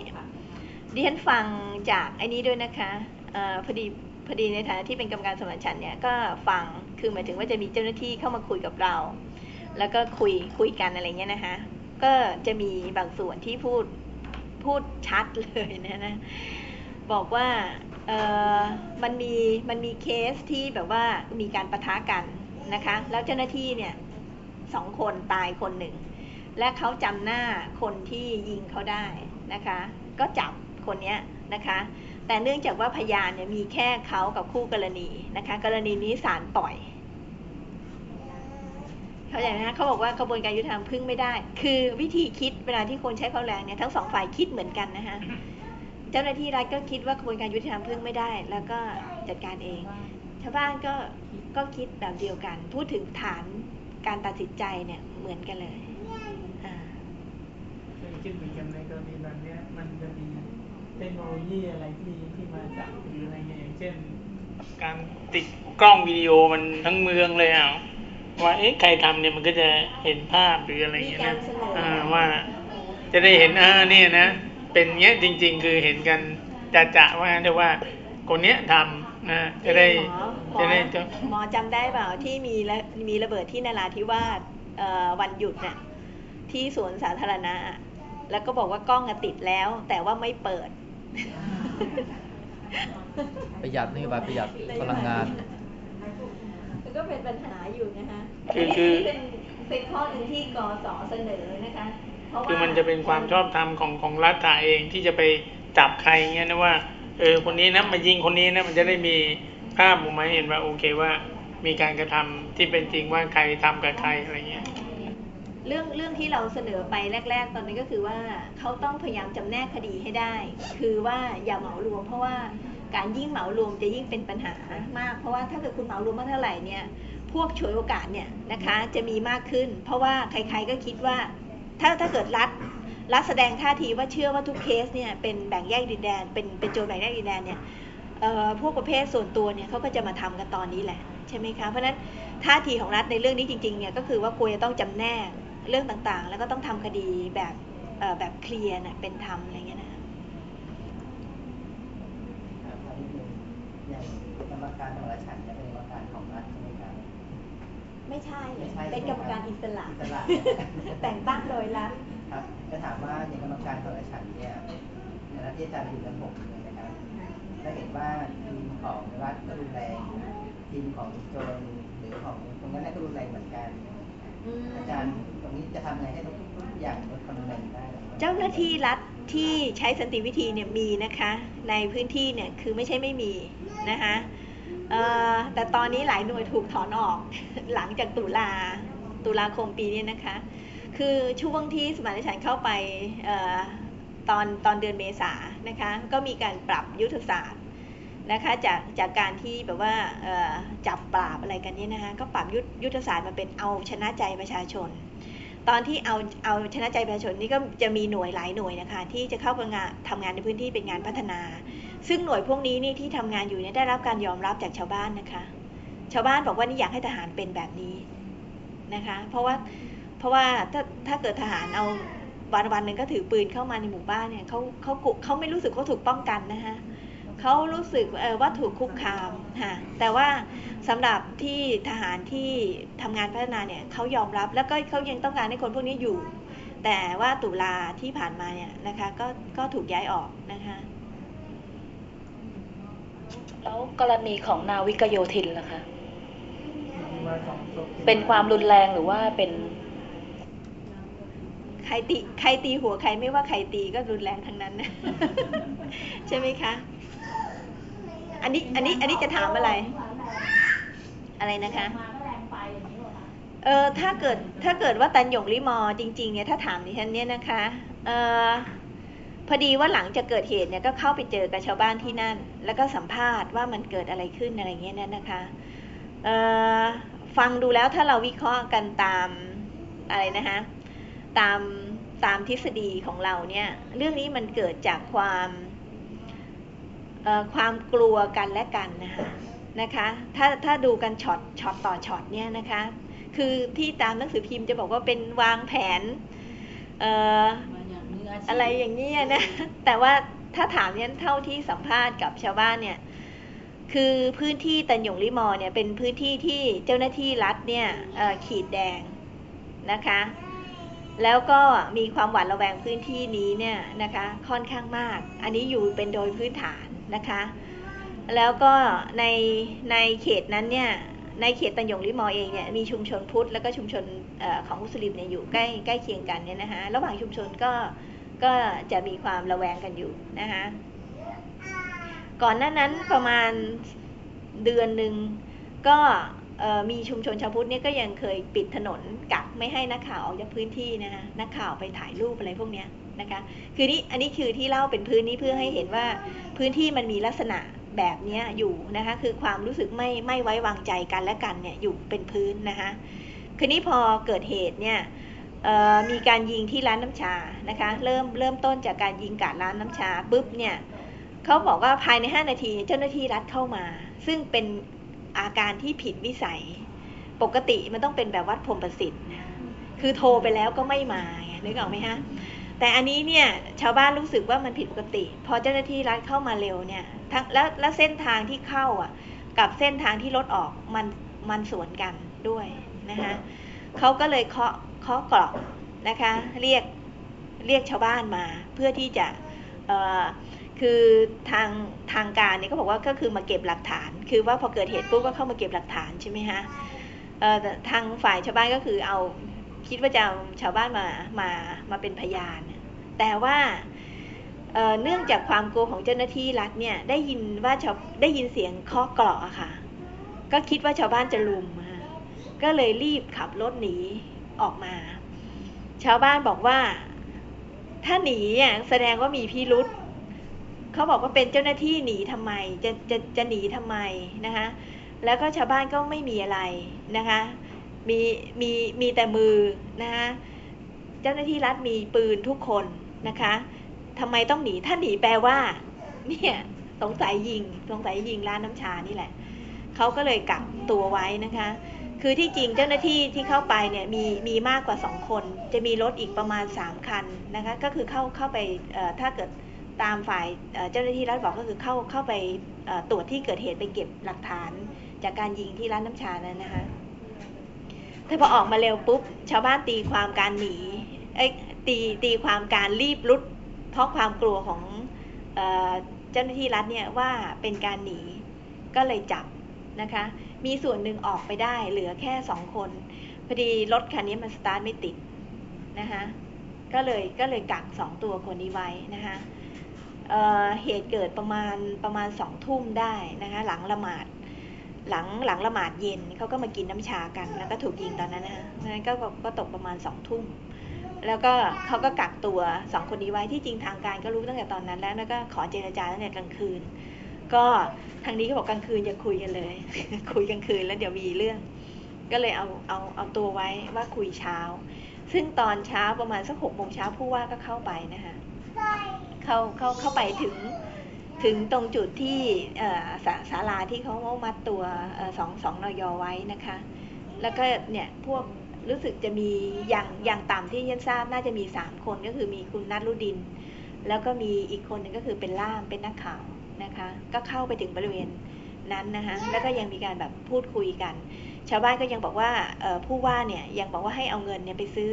ดิฉันฟังจากไอ้นี้ด้วยนะคะเออพอดีพอดีในฐานะที่เป็นกรรมการสมานฉันท์เนี่ยก็ฟังคือหมายถึงว่าจะมีเจ้าหน้าที่เข้ามาคุยกับเรา แล้วก็คุยคุยกันอะไรเงี้ยนะคะก็จะมีบางส่วนที่พูด พูดชัดเลยนะนะบอกว่าเออมันมีมันมีเคสที่แบบว่ามีการประทะกันนะคะ แล้วเจ้าหน้าที่เนี่ยสองคนตายคนหนึ่ง และเขาจำหน้าคนที่ยิงเขาได้นะคะ ก็จับคนนี้นะคะ แต่เนื่องจากว่าพยานเนี่ยมีแค่เขากับคู่กรณีนะคะ กรณีนี้ศาลปล่อย เข้าใจไหมคะเขาบอกว่ากระบวนการยุติธรรมพึ่งไม่ได้ คือวิธีคิดเวลาที่คนใช้ความแรงเนี่ยทั้งสองฝ่ายคิดเหมือนกันนะคะเจ้าหน้าที่รัฐก็คิดว่ากระบวนการยุติธรรมพึ่งไม่ได้ แล้วก็จัดการเองชาวบ้านก็ก็คิดแบบเดียวกัน พูดถึงฐานการตัดสินใจเนี่ยเหมือนกันเลยอ่าเคยคิดเหมือนกันในกรณีแบบนี้มันจะมีเทคโนโลยีอะไรที่ที่มาจับหรืออะไรเงี้ยอย่างเช่น การติดกล้องวิดีโอมันทั้งเมืองเลยอะ ว่าเอ๊ะใครทำเนี่ยมันก็จะเห็นภาพหรืออะไรมีเงี้ยการนะเสนออ่าว่าจะได้เห็นอ่าเนี่ยนะ เป็นเงี้ยจริง ๆ คือเห็นกันจะจะๆว่างั้นเถอะว่าคนเนี้ยทำนะจะได้หมอหมอจะได้จะหมอจำได้เปล่าที่มีระมีระเบิดที่นราธิวาสเอ่อวันหยุดน่ะที่สวนสาธารณะ แล้วก็บอกว่ากล้องอะติดแล้ว แต่ว่าไม่เปิด ประหยัดนโยบายประหยัดพลังงานมัน ก็เป็นปัญหาอยู่นะคะคือคือเป็นเป็นข้อหนึ่งที่กสเสนอนะคะเพราะว่าคือมันจะเป็นความชอบธรรมของของรัฐเองที่จะไปจับใครเงี้ยนะว่าเออคนนี้นะมายิงคนนี้นะมันจะได้มีภาพออกมาให้เห็นว่าโอเคว่ามีการกระทำที่เป็นจริงว่าใครทำกับใครอะไรเงี้ยเรื่องเรื่องที่เราเสนอไปแรก ๆ ตอนนี้ก็คือว่าเขาต้องพยายามจำแนกคดีให้ได้ คือว่าอย่าเหมารวมเพราะว่า การยิ่งเหมารวมจะยิ่งเป็นปัญหามาก เพราะว่าถ้าเกิดคุณเหมารวมมากเท่าไหร่เนี่ยพวกฉวยโอกาสเนี่ยนะคะจะมีมากขึ้น เพราะว่าใครๆก็คิดว่า ถ้าถ้าเกิดรัฐรัฐแสดงท่าทีว่าเชื่อว่าทุกเคสเนี่ยเป็นแบ่งแยกดินแดน เป็นเป็นโจรแบ่งแยกดินแดนเนี่ยพวกประเภทส่วนตัวเนี่ยเขาก็จะมาทำกันตอนนี้แหละใช่ไหมคะเพราะฉะนั้นท่าทีของรัฐในเรื่องนี้จริงๆเนี่ยก็คือว่าควรจะต้องจำแนกเรื่องต่างๆ แล้วก็ต้องทำคดีแบบแบบเคลียร์เป็นธรรมอะไรเงี้ยนะคะ ถามนิดนึงอย่างก รรมการของราชันเนี่ยเป็นกรรมการของรัฐใช่ไหมครับ ไม่ใช่ ไม่ใช่เป็นกรรมการอิสระ อิสระ แต่งตั้งโดยรัฐครับจะถามว่าอย่างกรรมการของราชันเนี่ยในรัฐที่อาจารย์อยู่กันหกเนี่ยนะครับถ้าเห็นว่าทีมของรัฐก็รุนแรงทีมของโจรหรือของตรงนั้นก็รุนแรงเหมือนกัน อาจารย์ตรงนี้จะทำไงให้ทุกอย่างลดความรุนแรงได้หรือเจ้าหน้าที่รัฐที่ใช้สันติวิธีเนี่ยมีนะคะ ในพื้นที่เนี่ยคือไม่ใช่ไม่มีนะคะเอ่อ แต่ตอนนี้หลายหน่วยถูกถอนออกหลังจากตุลาตุลาคมปีนี้นะคะ คือช่วงที่สมานฉันเข้าไปออตอนตอนเดือนเมษานะคะก็มีการปรับยุทธศาสตร์นะคะจากจากการที่แบบว่าจับปราบอะไรกันนี่นะคะก็ปรับยุทธยุทธศาสตร์มาเป็นเอาชนะใจประชาชน ตอนที่เอาเอาชนะใจประชาชนนี่ก็จะมีหน่วยหลายหน่วยนะคะที่จะเข้าไปงานทำงานในพื้นที่เป็นงานพัฒนา ซึ่งหน่วยพวกนี้นี่ที่ทำงานอยู่เนี่ยได้รับการยอมรับจากชาวบ้านนะคะ ชาวบ้านบอกว่านี่อยากให้ทหารเป็นแบบนี้นะคะ เพราะว่าเพราะว่าถ้าถ้าเกิดทหารเอาวันวันหนึ่งก็ถือปืนเข้ามาในหมู่บ้านเนี่ยเขาเขากุเขาไม่รู้สึกเขาถูกป้องกันนะคะเขารู้สึกว่าถูกคุกคามค่ะแต่ว่าสำหรับที่ทหารที่ทำงานพัฒนาเนี่ยเขายอมรับแล้วก็เขายังต้องการให้คนพวกนี้อยู่ แต่ว่าตุลาที่ผ่านมาเนี่ยนะคะก็ก็ถูกย้ายออกนะคะ แล้วกรณีของนาวิกโยธินล่ะคะที่ว่าสองศพที่เป็นความรุนแรงหรือว่าเป็น ใครตีใครตีหัวใครไม่ว่าใครตีก็รุนแรงทั้งนั้นนะใช่ไหมคะ อันนี้อันนี้อันนี้จะถามอะไร อะไรนะคะมาก็แรงไปอย่างนี้หรอคะเออถ้าเกิดถ้าเกิดว่าตันหยงลิมอจริง ๆ เนี่ยถ้าถามดิฉันเนี่ยนะคะ เออ พอดีว่าหลังจากเกิดเหตุเนี่ยก็เข้าไปเจอกับชาวบ้านที่นั่น แล้วก็สัมภาษณ์ว่ามันเกิดอะไรขึ้นอะไรเงี้ยนี่ยนะคะฟังดูแล้วถ้าเราวิเคราะห์กันตามอะไรนะคะตามตามทฤษฎีของเราเนี่ยเรื่องนี้มันเกิดจากความความกลัวกันและกันนะคะนะคะถ้าถ้าดูกันช็อตช็อตต่อช็อตเนี่ยนะคะคือที่ตามหนังสือพิมพ์จะบอกว่าเป็นวางแผน เอ่ออะไรอย่างนี้ยนะ แต่ว่าถ้าถามเนี่ยเท่าที่สัมภาษณ์กับชาวบ้านเนี่ย คือพื้นที่ตันหยงลิมอเนี่ยเป็นพื้นที่ที่เจ้าหน้าที่รัฐเนี่ยขีดแดงนะคะ แล้วก็มีความหวาดระแวงพื้นที่นี้เนี่ยนะคะค่อนข้างมาก อันนี้อยู่เป็นโดยพื้นฐานนะคะ แล้วก็ในในเขตนั้นเนี่ยในเขตตันหยงลิมอเองเนี่ยมีชุมชนพุทธแล้วก็ชุมชนอของมุสลิมเนี่ยอยู่ใกล้ใกล้เคียงกันเนี่ยนะคะระหว่างชุมชนก็ ก็จะมีความระแวงกันอยู่นะคะก่อนหน้านั้นประมาณเดือนหนึ่งก็มีชุมชนชาวพุทธเนี่ยก็ยังเคยปิดถนนกักไม่ให้นักข่าวออกจากพื้นที่นะคะนักข่าวไปถ่ายรูปอะไรพวกเนี้ยนะคะคือนี่อันนี้คือที่เล่าเป็นพื้นนี้เพื่อให้เห็นว่าพื้นที่มันมีลักษณะแบบนี้อยู่นะคะคือความรู้สึกไม่ไม่ไว้วางใจกันและกันเนี่ยอยู่เป็นพื้นนะคะคือนี้พอเกิดเหตุเนี่ย มีการยิงที่ร้านน้ำชานะคะเริ่มเริ่มต้นจากการยิงกาดร้านน้ำชาปุ๊บเนี่ยเขาบอกว่าภายใน 5 นาทีเจ้าหน้าที่รัฐเข้ามา ซึ่งเป็นอาการที่ผิดวิสัย ปกติมันต้องเป็นแบบวัดพรมประสิทธิ์คือโทรไปแล้วก็ไม่มานึกออกไหมฮะแต่อันนี้เนี่ยชาวบ้านรู้สึกว่ามันผิดปกติ พอเจ้าหน้าที่รัฐเข้ามาเร็วเนี่ยทั้งแล้วแล้วเส้นทางที่เข้าอะ กับเส้นทางที่รถออกมันมันสวนกันด้วยนะคะเขาก็เลยเคาะ เคาะกรอกนะคะเรียกเรียกชาวบ้านมาเพื่อที่จะคือทางทางการเนี่ยก็บอกว่าก็คือมาเก็บหลักฐาน คือว่าพอเกิดเหตุปุ๊บก็เข้ามาเก็บหลักฐานใช่ไหมฮะทางฝ่ายชาวบ้านก็คือเอาคิดว่าจะเอาชาวบ้านมามามาเป็นพยาน แต่ว่าเเนื่องจากความกลัวของเจ้าหน้าที่รัฐเนี่ยได้ยินว่าชาวได้ยินเสียงเคาะกรอกอะค่ะ ก็คิดว่าชาวบ้านจะลุมก็เลยรีบขับรถหนี ออกมา ชาวบ้านบอกว่า ถ้าหนีอะแสดงว่ามีพิรุษเขาบอกว่าเป็นเจ้าหน้าที่หนีทำไมจะจะจะหนีทำไมนะคะ แล้วก็ชาวบ้านก็ไม่มีอะไรนะคะ มีมีมีแต่มือนะคะเจ้าหน้าที่รัฐมีปืนทุกคนนะคะทำไมต้องหนีถ้าหนีแปลว่า เนี่ยสงสัยยิงสงสัยยิงร้านน้ำชานี่แหละเขาก็เลยกักตัวไว้นะคะ คือที่จริงเจ้าหน้าที่ที่เข้าไปเนี่ยมีมีมากกว่าสองคน จะมีรถอีกประมาณสามคันนะคะก็คือเข้าเข้าไปถ้าเกิดตามฝ่ายเจ้าหน้าที่รัฐบอกก็คือเข้าเข้าไปตรวจที่เกิดเหตุไปเก็บหลักฐาน จากการยิงที่ร้านน้ำชานั้นนะคะถ้าพอออกมาเร็วปุ๊บชาวบ้านตีความการหนีเอ้ตีตีความการรีบรุด เพราะความกลัวของเจ้าหน้าที่รัฐเนี่ยว่าเป็นการหนีก็เลยจับนะคะ มีส่วนหนึ่งออกไปได้ เหลือแค่สองคนพอดีรถคันนี้มันสตาร์ทไม่ติดนะคะก็เลยก็เลยกักสองตัวคนนี้ไว้นะคะเเหตุเกิดประมาณประมาณสองทุ่มได้นะคะหลังละหมาดหลังหลังละหมาดเย็นเขาก็มากินน้ำชากัน แล้วก็ถูกยิงตอนนั้นนะคะนั้นก็ก็ตกประมาณสองทุ่มแล้วก็เขาก็กักตัวสองคนนี้ไว้ที่จริงทางการก็รู้ตั้งแต่ตอนนั้นแล้วแล้วก็ขอเจรจาตั้งแต่กลางคืน ก็ทางนี้ก็บอกกลางคืนจะคุยกันเลย คุยกลางคืนแล้วเดี๋ยวมีเรื่อง ก็เลยเอาเอาเอาตัวไว้ว่าคุยเช้า ซึ่งตอนเช้าประมาณสักหกโมงเช้าผู้ว่าก็เข้าไปนะคะเข้าเข้าเข้าไปถึงถึงตรงจุดที่ศาศาลาที่เขามัดตัวสองสองนอยอไว้นะคะ แล้วก็เนี่ยพวกรู้สึกจะมีอย่างอย่างต่ำที่ยันทราบน่าจะมีสามคนก็คือมีคุณนัทรุดิน แล้วก็มีอีกคนหนึ่งก็คือเป็นล่ามเป็นนักข่าว นะคะ ก็เข้าไปถึงบริเวณนั้นนะคะแล้วก็ยังมีการแบบพูดคุยกัน ชาวบ้านก็ยังบอกว่าผู้ว่าเนี่ยยังบอกว่าให้เอาเงินเนี่ยไปซื้อ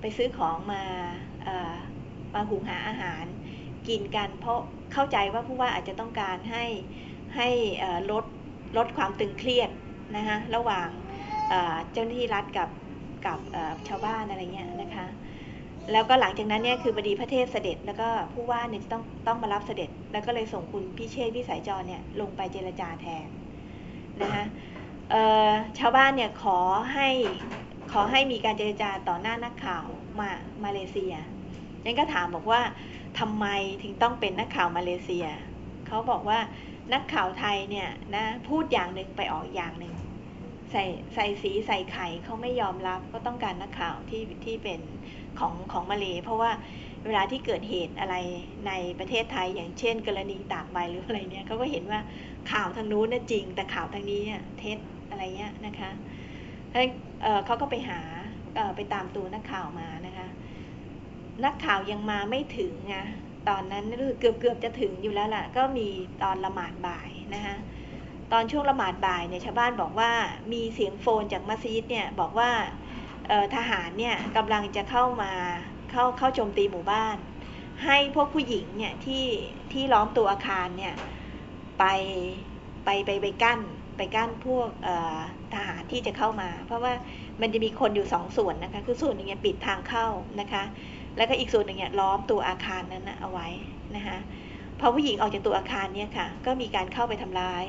ไปซื้อของมามาหุงหาอาหาร กินกัน เพราะเข้าใจว่าผู้ว่าอาจจะต้องการให้ให้ลดลดความตึงเครียดนะคะระหว่างเจ้าหน้าที่รัฐกับกับชาวบ้านอะไรเงี้ยนะคะ แล้วก็หลังจากนั้นเนี่ยคือบดีพระเทพเสด็จ แล้วก็ผู้ว่าเนี่ยต้องต้องมารับเสด็จ แล้วก็เลยส่งคุณพิเชษพิสัยจรเนี่ยลงไปเจรจาแทนนะคะชาวบ้านเนี่ยขอให้ขอให้มีการเจรจาต่อหน้านักข่าวมามาเลเซียนั้นก็ถามบอกว่าทำไมถึงต้องเป็นนักข่าวมาเลเซียเขาบอกว่านักข่าวไทยเนี่ยนะพูดอย่างหนึ่งไปออกอย่างหนึ่งใส่ใส่สีใส่ไข่เขาไม่ยอมรับก็ต้องการนักข่าวที่ที่เป็น ของของมาเลเพราะว่าเวลาที่เกิดเหตุอะไรในประเทศไทยอย่างเช่น กรณีตากใบหรืออะไรเนี่ยเขาก็เห็นว่าข่าวทางนู้นน่ะจริง แต่ข่าวทางนี้เท็จอะไรเงี้ยนะคะเขาก็ไปหาไปตามตัวนักข่าวมานะคะ นักข่าวยังมาไม่ถึงไงตอนนั้นเกือบเกือบจะถึงอยู่แล้วล่ะ ก็มีตอนละหมาดบ่ายนะคะตอนช่วงละหมาดบ่ายเนี่ยชาวบ้านบอกว่ามีเสียงโฟนจากมัสยิดเนี่ยบอกว่า ทหารเนี่ยกำลังจะเข้ามาเข้าเข้าโจมตีหมู่บ้าน ให้พวกผู้หญิงเนี่ยที่ที่ล้อมตัวอาคารเนี่ยไปไปไปไปกั้นไปกั้นพวกทหารที่จะเข้ามา เพราะว่ามันจะมีคนอยู่สองส่วนนะคะคือส่วนหนึ่งเนี่ยปิดทางเข้านะคะ แล้วก็อีกส่วนหนึ่งเนี่ยล้อมตัวอาคารนั้นนะเอาไว้นะคะพอผู้หญิงออกจากตัวอาคารเนี่ยค่ะก็มีการเข้าไปทำร้าย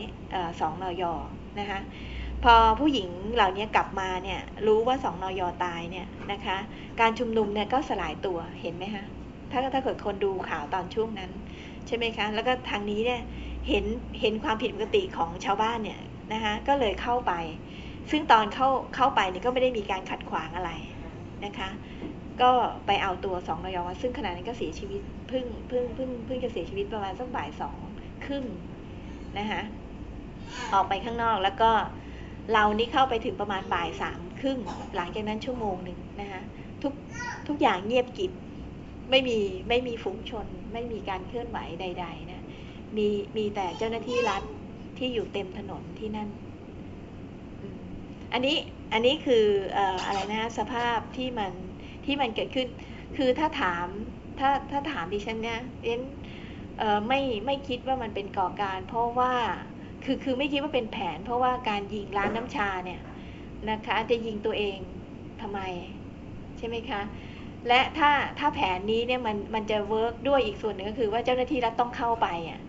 สองนอยอนะคะ พอผู้หญิงเหล่านี้กลับมาเนี่ยรู้ว่าสองนอยอตายเนี่ยนะคะ การชุมนุมเนี่ยก็สลายตัวเห็นไหมคะถ้าถ้าเกิดคนดูข่าวตอนช่วงนั้น ใช่ไหมคะ แล้วก็ทางนี้เนี่ยเห็นเห็นความผิดปกติของชาวบ้านเนี่ยนะคะก็เลยเข้าไป ซึ่งตอนเข้าเข้าไปเนี่ยก็ไม่ได้มีการขัดขวางอะไรนะคะ ก็ไปเอาตัวสองนายอซึ่งขณะนั้นก็เสียชีวิตเพิ่งเพิ่งเพิ่งเพิ่งจะเสียชีวิตประมาณสักบ่ายสองครึ่งนะคะออกไปข้างนอกแล้วก็ เรานี่เข้าไปถึงประมาณบ่ายสามครึ่งหลังจากนั้นชั่วโมงหนึ่งนะคะทุกทุกอย่างเงียบกิบไม่มีไม่มีฝูงชน ไม่มีการเคลื่อนไหวใด ๆ นะมีมีแต่เจ้าหน้าที่รัฐที่อยู่เต็มถนนที่นั่น อันนี้อันนี้คืออะไรนะสภาพที่มันที่มันเกิดขึ้น คือถ้าถามถ้าถ้าถามดิฉันเนี่ยเอ็นไม่ไม่คิดว่ามันเป็นก่อการ เพราะว่า คือคือไม่คิดว่าเป็นแผน เพราะว่าการยิงร้านน้ำชาเนี่ยนะคะจะยิงตัวเองทำไมใช่ไหมคะ และถ้าถ้าแผนนี้เนี่ยมันมันจะเวิร์กด้วยอีกส่วนหนึ่งก็คือว่าเจ้าหน้าที่รัฐต้องเข้าไปอะ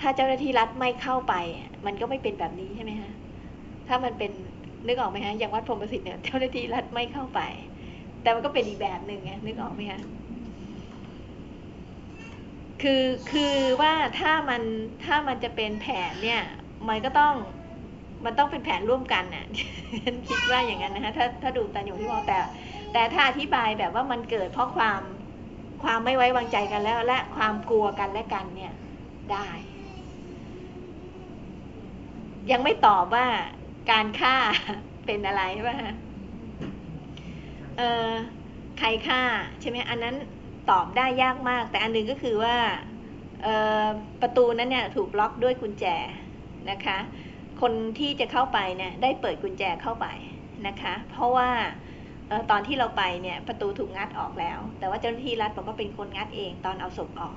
ถ้าเจ้าหน้าที่รัฐไม่เข้าไป มันก็ไม่เป็นแบบนี้ใช่ไหมคะถ้ามันเป็นนึกออกไหมคะอย่างวัดพรหมประสิทธิ์เนี่ยเจ้าหน้าที่รัฐไม่เข้าไป แต่มันก็เป็นอีกแบบหนึ่งไงนึกออกไหมคะคือคือว่าถ้ามันถ้ามันจะเป็นแผนเนี่ย มันก็ต้องมันต้องเป็นแผนร่วมกันน่ะฉันคิดว่าอย่างนั้นนะคะถ้าถ้าดูตาอย่างที่บอกแต่ แต่ถ้าอธิบายแบบว่ามันเกิดเพราะความความไม่ไว้วางใจกันแล้ว และความกลัวกันและกันเนี่ยได้ ยังไม่ตอบว่าการฆ่าเป็นอะไรใช่ไหเออใครฆ่าใช่ไหมอันนั้นตอบได้ยากมาก แต่อันหนึ่งก็คือว่าประตูนั้นเนี่ยถูกล็อกด้วยกุญแจ นะคะ คนที่จะเข้าไปเนี่ยได้เปิดกุญแจเข้าไปนะคะ เพราะว่าออตอนที่เราไปเนี่ยประตูถูกงัดออกแล้ว แต่ว่าเจ้าหน้าที่รัฐบอกว่าเป็นคนงัดเองตอนเอาศพออก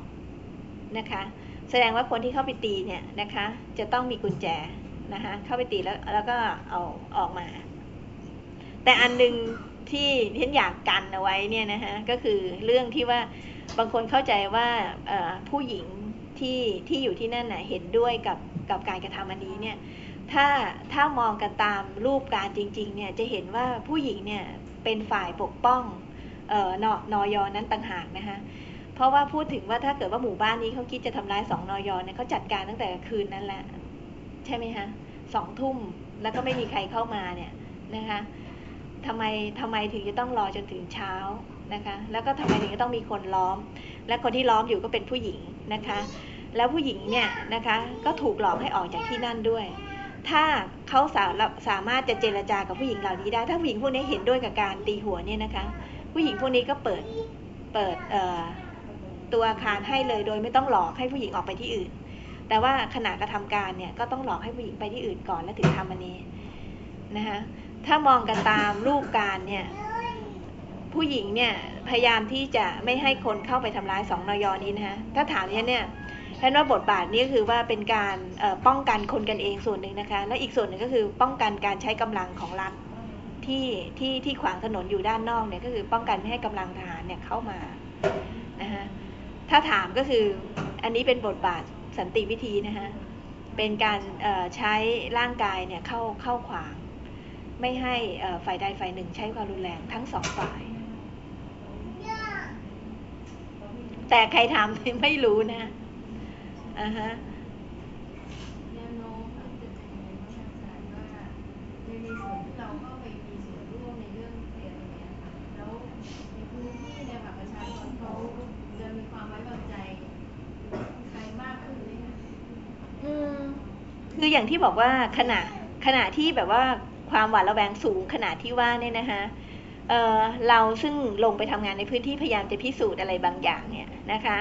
นะคะ แสดงว่าคนที่เข้าไปตีเนี่ยนะคะ จะต้องมีกุญแจนะคะเข้าไปตีแล้วแล้วก็เอาออกมา แต่อันหนึ่งที่ฉันอยากกันเอาไว้เนี่ยนะคะก็คือเรื่องที่ว่าบางคนเข้าใจว่าผู้หญิงที่ที่อยู่ที่นั่นน่ะเห็นด้วยกับ กับการกระทำอันนี้เนี่ยถ้าถ้ามองกันตามรูปการจริงๆเนี่ยจะเห็นว่าผู้หญิงเนี่ยเป็นฝ่ายปกป้องเอ่อนนอยอนั้นต่างหากนะคะเพราะว่าพูดถึงว่าถ้าเกิดว่าหมู่บ้านนี้เขาคิดจะทำร้ายสองนอยอเนี่ยเขาจัดการตั้งแต่คืนนั้นแหละใช่ไหมคะสองทุ่มแล้วก็ไม่มีใครเข้ามาเนี่ยนะคะทำไมทำไมถึงจะต้องรอจนถึงเช้านะคะ แล้วก็ทำไมถึงจะต้องมีคนล้อม และคนที่ล้อมอยู่ก็เป็นผู้หญิงนะคะ แล้วผู้หญิงเนี่ยนะคะก็ถูกหลอกให้ออกจากที่นั่นด้วย ถ้าเขาสาสามารถจะเจรจากับผู้หญิงเหล่านี้ได้ ถ้าผู้หญิงพวกนี้เห็นด้วยกับการตีหัวเนี่ยนะคะ ผู้หญิงพวกนี้ก็เปิดเปิดตัวอาคารให้เลยโดยไม่ต้องหลอกให้ผู้หญิงออกไปที่อื่น แต่ว่าขณะกระทำการเนี่ยก็ต้องหลอกให้ผู้หญิงไปที่อื่นก่อนแล้วถึงทำอันนี้นะคะถ้ามองกันตามรูปการเนี่ยผู้หญิงเนี่ยพยายามที่จะไม่ให้คนเข้าไปทำร้ายสองนอยนี้นะคะถ้าถามเนี่ยเนี่ย แทนว่าบทบาทนี้ก็คือว่าเป็นการป้องกันคนกันเองส่วนหนึ่งนะคะ และอีกส่วนหนึ่งก็คือป้องกันการใช้กำลังของรัฐที่ที่ที่ขวางถนนอยู่ด้านนอกเนี่ยก็คือป้องกันไม่ให้กำลังทหารเนี่ยเข้ามานะคะถ้าถามก็คืออันนี้เป็นบทบาทสันติวิธีนะคะเป็นการใช้ร่างกายเนี่ยเข้าเข้าขวาง ไม่ให้ฝ่ายใดฝ่ายหนึ่งใช้ความรุนแรงทั้งสองฝ่าย แต่ใครทำไม่รู้นะ อ่าฮะแนวโน้มมันจะเป็นยังไงบ้างคะอาจารย์ว่าในในส่วนที่เราเข้าไปมีส่วนร่วมในเรื่องเพลงเนี้ยค่ะแล้วในพื้นที่เนี่ยค่ะประชาชนเขาจะมีความไว้วางใจใครมากขึ้นไหมคะอืมคืออย่างที่บอกว่าขณะขณะที่แบบว่าความหวาดระแวงสูงขณะที่ว่าเนี่ยนะคะเออเราซึ่งลงไปทำงานในพื้นที่พยายามจะพิสูจน์อะไรบางอย่างเนี่ยนะคะ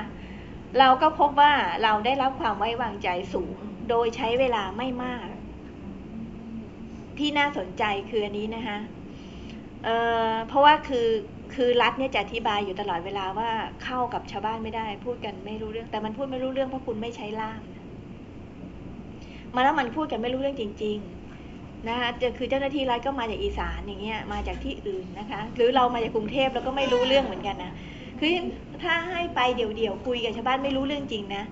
เราก็พบว่าเราได้รับความไว้วางใจสูง โดยใช้เวลาไม่มาก ที่น่าสนใจคืออันนี้นะคะเเพราะว่าคือคือรัฐเนี่ยจะอธิบายอยู่ตลอดเวลาว่าเข้ากับชาวบ้านไม่ได้ พูดกันไม่รู้เรื่อง แต่มันพูดไม่รู้เรื่องเพราะคุณไม่ใช้ล่ามมาแล้วมันพูดกันไม่รู้เรื่องจริง ๆ นะคะจะคือเจ้าหน้าที่รัฐก็มาจากอีสานอย่างเงี้ยมาจากที่อื่นนะคะ หรือเรามาจากกรุงเทพเราก็ไม่รู้เรื่องเหมือนกันนะ คือถ้าให้ไปเดี่ยวๆคุยกับชาวบ้านไม่รู้เรื่องจริงนะ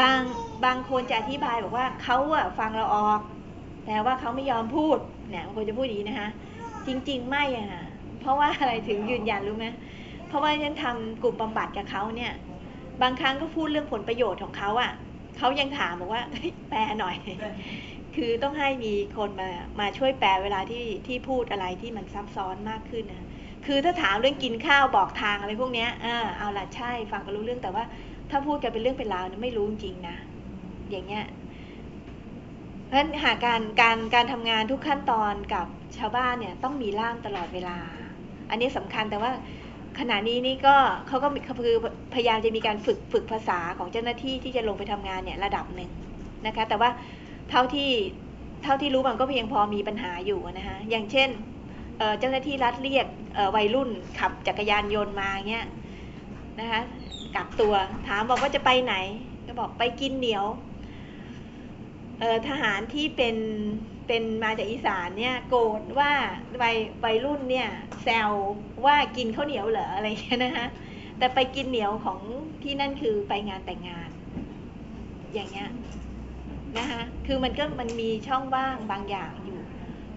บางบางคนจะอธิบายบอกว่าเขาอะฟังเราออก แต่ว่าเขาไม่ยอมพูดเนี่ยบางคนจะพูดอย่างนี้นะคะ จริง ๆ ไม่อะค่ะเพราะว่าอะไรถึงยืนยันรู้ไหมเพราะว่าฉันทำกลุ่มบำบัดกับเขาเนี่ย บางครั้งก็พูดเรื่องผลประโยชน์ของเขาอะเขายังถามบอกว่าแปลหน่อย คือต้องให้มีคนมามาช่วยแปลเวลาที่ที่พูดอะไรที่มันซับซ้อนมากขึ้นนะ คือถ้าถามเรื่องกินข้าวบอกทางอะไรพวกเนี้ยอ่าเอาละใช่ฟังก็รู้เรื่องแต่ว่า ถ้าพูดกันเป็นเรื่องเป็นราวเนี่ยไม่รู้จริงนะ อย่างเงี้ยเพราะฉะนั้นหากการการการทำงานทุกขั้นตอนกับชาวบ้านเนี่ยต้องมีล่ามตลอดเวลา อันนี้สำคัญแต่ว่าขณะนี้นี่ก็เขาก็คือพยายามจะมีการฝึกฝึกภาษาของเจ้าหน้าที่ที่จะลงไปทำงานเนี่ยระดับหนึ่งนะคะ แต่ว่าเท่าที่เท่าที่รู้มันก็เพียงพอมีปัญหาอยู่นะคะอย่างเช่น เจ้าหน้าที่รัฐเรียกวัยรุ่นขับจักรยานยนต์มาเงี้ยนะคะกักตัวถามบอกว่าจะไปไหน ก็บอกไปกินเหนียวทหารที่เป็นเป็นมาจากอีสานเนี่ยโกรธว่าวัยวัยรุ่นเนี่ยแซวว่ากินข้าวเหนียวเหรออะไรเงี้ยนะคะแต่ไปกินเหนียวของที่นั่นคือไปงานแต่งงาน อย่างเงี้ยนะคะคือมันก็มันมีช่องว่างบางอย่าง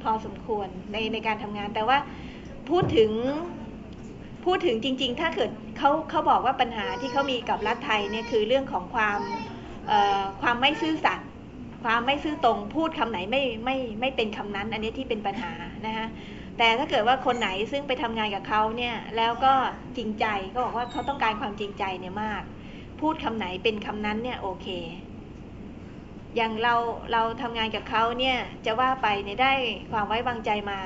พอสมควรในในการทำงาน แต่ว่าพูดถึงพูดถึงจริง ๆ ถ้าเกิดเขาเขาบอกว่าปัญหาที่เขามีกับรัฐไทยเนี่ยคือเรื่องของความความไม่ซื่อสัตย์ความไม่ซื่อตรงพูดคำไหนไม่ไม่ไม่เป็นคำนั้น อันนี้ที่เป็นปัญหานะคะแต่ถ้าเกิดว่าคนไหนซึ่งไปทำงานกับเขาเนี่ยแล้วก็จริงใจก็บอกว่าเขาต้องการความจริงใจเนี่ยมาก พูดคำไหนเป็นคำนั้นเนี่ยโอเค อย่างเราเราทำงานกับเขาเนี่ยจะว่าไปเนี่ยได้ความไว้วางใจมา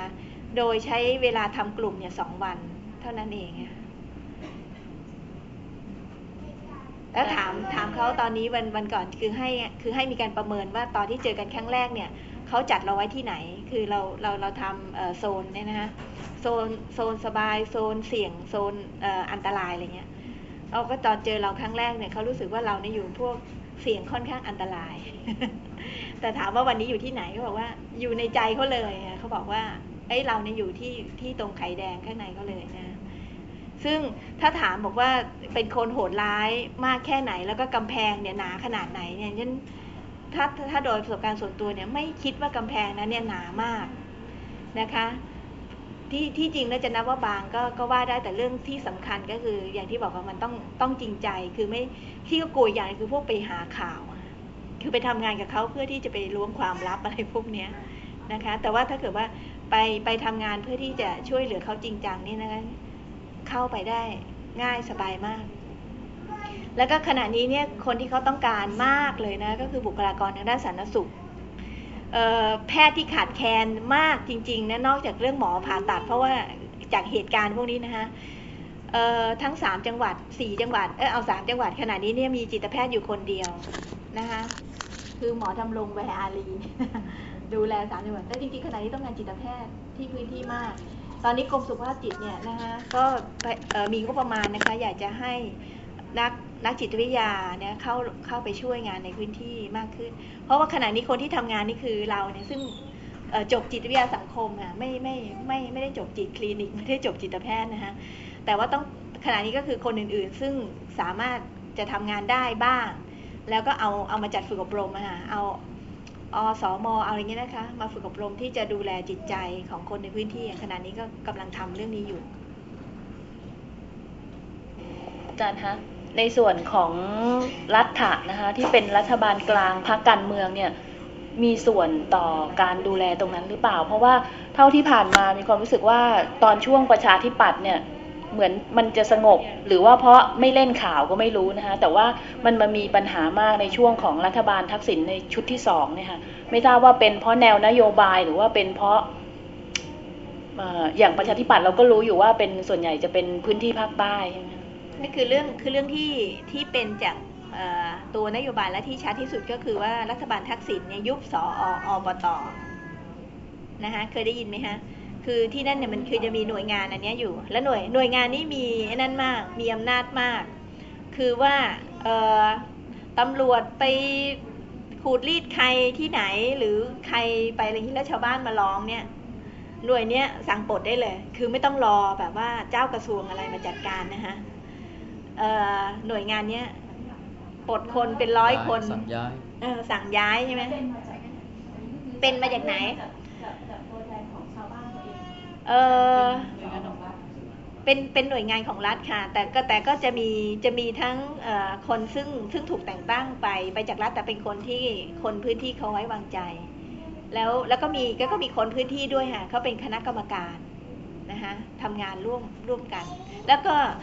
โดยใช้เวลาทำกลุ่มเนี่ยสองวัน เท่านั้นเองแล้วถามถามเขาตอนนี้วันวันก่อนคือให้คือให้มีการประเมินว่าตอนที่เจอกันครั้งแรกเนี่ยเขาจัดเราไว้ที่ไหน คือเราเราเราทำโซนเนี่ยนะคะโซนโซนสบายโซนเสี่ยงโซนอันตรายอะไรเงี้ยเราก็ตอนเจอเราครั้งแรกเนี่ยเขารู้สึกว่าเราเนี่ยอยู่พวก เสี่ยงค่อนข้างอันตราย แต่ถามว่าวันนี้อยู่ที่ไหนเขาบอกว่า อยู่ในใจเขาเลยอะเขาบอกว่าเอ้เราเนี่ยอยู่ที่ที่ตรงไข่แดงข้างในเขาเลยนะ ซึ่งถ้าถามบอกว่าเป็นคนโหดร้ายมากแค่ไหนแล้วก็กำแพงเนี่ยหนาขนาดไหนเนี่ยฉันถ้าถ้าโดยประสบการณ์ส่วนตัวเนี่ยไม่คิดว่ากำแพงนั้นเนี่ยหนามากนะคะ ที่ที่จริงแล้วจะนับว่าบางก็ก็ว่าได้แต่เรื่องที่สำคัญก็คืออย่างที่บอกว่ามันต้องต้องจริงใจคือไม่ที่ก็กลัวอย่างคือพวกไปหาข่าว คือไปทำงานกับเขาเพื่อที่จะไปล้วงความลับอะไรพวกเนี้ยนะคะ แต่ว่าถ้าเกิดว่าไปไปทำงานเพื่อที่จะช่วยเหลือเขาจริงจังนี่นะคะเข้าไปได้ง่ายสบายมาก แล้วก็ขณะนี้เนี่ยคนที่เขาต้องการมากเลยนะก็คือบุคลากรทางด้านสาธารณสุข แพทย์ที่ขาดแคลนมากจริงๆนะนอกจากเรื่องหมอผ่าตัด เพราะว่าจากเหตุการณ์พวกนี้นะคะทั้งสามจังหวัดสี่จังหวัดเออเอาสามจังหวัดขณะนี้เนี่ยมีจิตแพทย์อยู่คนเดียวนะคะคือหมอทำรงแวอารีดูแลสามจังหวัดแต่จริงๆขณะนี้ต้องการจิตแพทย์ที่พื้นที่มาก ตอนนี้กรมสุขภาพจิตเนี่ยนะคะก็มีงบประมาณนะคะอยากจะให้ นักนักจิตวิทยาเนี่ยเข้าเข้าไปช่วยงานในพื้นที่มากขึ้น เพราะว่าขณะนี้คนที่ทำงานนี่คือเราเนี่ยซึ่งจบจิตวิทยาสังคมอะไม่ไม่ไม่ไม่ได้จบจิตคลินิกไม่ได้จบจิตแพทย์นะคะแต่ว่าต้องขณะนี้ก็คือคนอื่นๆ ซึ่งสามารถจะทำงานได้บ้าง แล้วก็เอาเอามาจัดฝึกอบรมอะค่ะเอาอสมเอาอะไรเงี้ยนะคะ มาฝึกอบรมที่จะดูแลจิตใจของคนในพื้นที่ขณะนี้ก็กำลังทำเรื่องนี้อยู่อาจารย์คะ ในส่วนของรัฐะนะคะที่เป็นรัฐบาลกลางพรรคการเมืองเนี่ยมีส่วนต่อการดูแลตรงนั้นหรือเปล่า เพราะว่าเท่าที่ผ่านมามีความรู้สึกว่าตอนช่วงประชาธิปัตย์เนี่ยเหมือนมันจะสงบ หรือว่าเพราะไม่เล่นข่าวก็ไม่รู้นะคะแต่ว่ามันมามีปัญหามากในช่วงของรัฐบาลทักษิณในชุดที่สองเนี่ยค่ะไม่ทราบว่าเป็นเพราะแนวนโยบายหรือว่าเป็นเพราะเอ่ออย่างประชาธิปัตย์เราก็รู้อยู่ว่าเป็นส่วนใหญ่จะเป็นพื้นที่ภาคใต้ใช่ไหม นี่คือเรื่องคือเรื่องที่ที่เป็นจากตัวนโยบายและที่ชัดที่สุดก็คือว่ารัฐบาลทักษิณเนี่ยยุบสออบตนะคะเคยได้ยินไหมฮะคือที่นั่นเนี่ยมันคือจะมีหน่วยงานอันนี้อยู่ และหน่วยหน่วยงานนี้มีนั่นมากมีอำนาจมาก คือว่าตำรวจไปขูดรีดใครที่ไหนหรือใครไปอะไรที่แล้วชาวบ้านมาร้องเนี่ยหน่วยเนี้ยสั่งปลดได้เลย คือไม่ต้องรอแบบว่าเจ้ากระทรวงอะไรมาจัดการนะคะ หน่วยงานเนี้ยปลดคนเป็นร้อยคนสั่งย้ายเออสั่งย้ายใช่ไหมเป็นมาจากไหนจากจากตัวแทนของชาวบ้านตัวเองเออหน่วยงานของรัฐเป็นเป็นหน่วยงานของรัฐค่ะ แต่ก็แต่ก็จะมีจะมีทั้งเอ่อคนซึ่งซึ่งถูกแต่งตั้งไปไปจากรัฐแต่เป็นคนที่คนพื้นที่เขาไว้วางใจ แล้วแล้วก็มีก็ก็มีคนพื้นที่ด้วยค่ะเขาเป็นคณะกรรมการนะคะทำงานร่วมร่วมกัน แล้วก็เอ่อ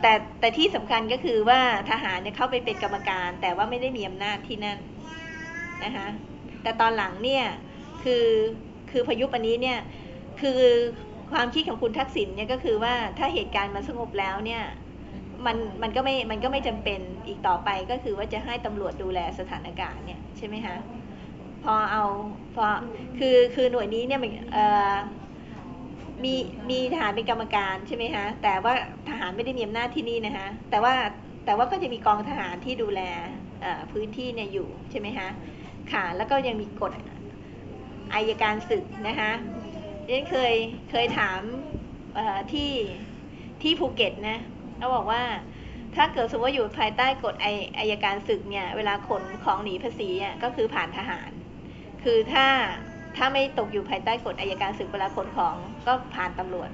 แต่แต่ที่สำคัญก็คือว่าทหารเนี่ยเข้าไปเป็นกรรมการ แต่ว่าไม่ได้มีอำนาจที่นั่นนะคะแต่ตอนหลังเนี่ยคือคือพายุปอันนี้เนี่ยคือความคิดของคุณทักษิณเนี่ยก็คือว่าถ้าเหตุการณ์มันสงบแล้วเนี่ยมันมันก็ไม่มันก็ไม่จำเป็นอีกต่อไปก็คือว่าจะให้ตำรวจดูแลสถานการณ์เนี่ยใช่ไหมคะพอเอาพอคือคือหน่วยนี้เนี่ยมันเอ่อ มีมีทหารเป็นกรรมการใช่ไหมคะแต่ว่าทหารไม่ได้มีอำนาจที่นี่นะคะแต่ว่าแต่ว่าก็จะมีกองทหารที่ดูแลเอ่อพื้นที่เนี่ยอยู่ใช่ไหมคะค่ะแล้วก็ยังมีกฎอายการศึกนะคะเรนเคยเคยถามเอ่อที่ที่ภูเก็ตนะเขาบอกว่าถ้าเกิดสมมติว่าอยู่ภายใต้กฎไออายการศึกเนี่ย เวลาขนของหนีภาษีอะก็คือผ่านทหาร คือถ้า ถ้าไม่ตกอยู่ภายใต้กฎอายการศึกเวลาขนของก็ผ่านตำรวจ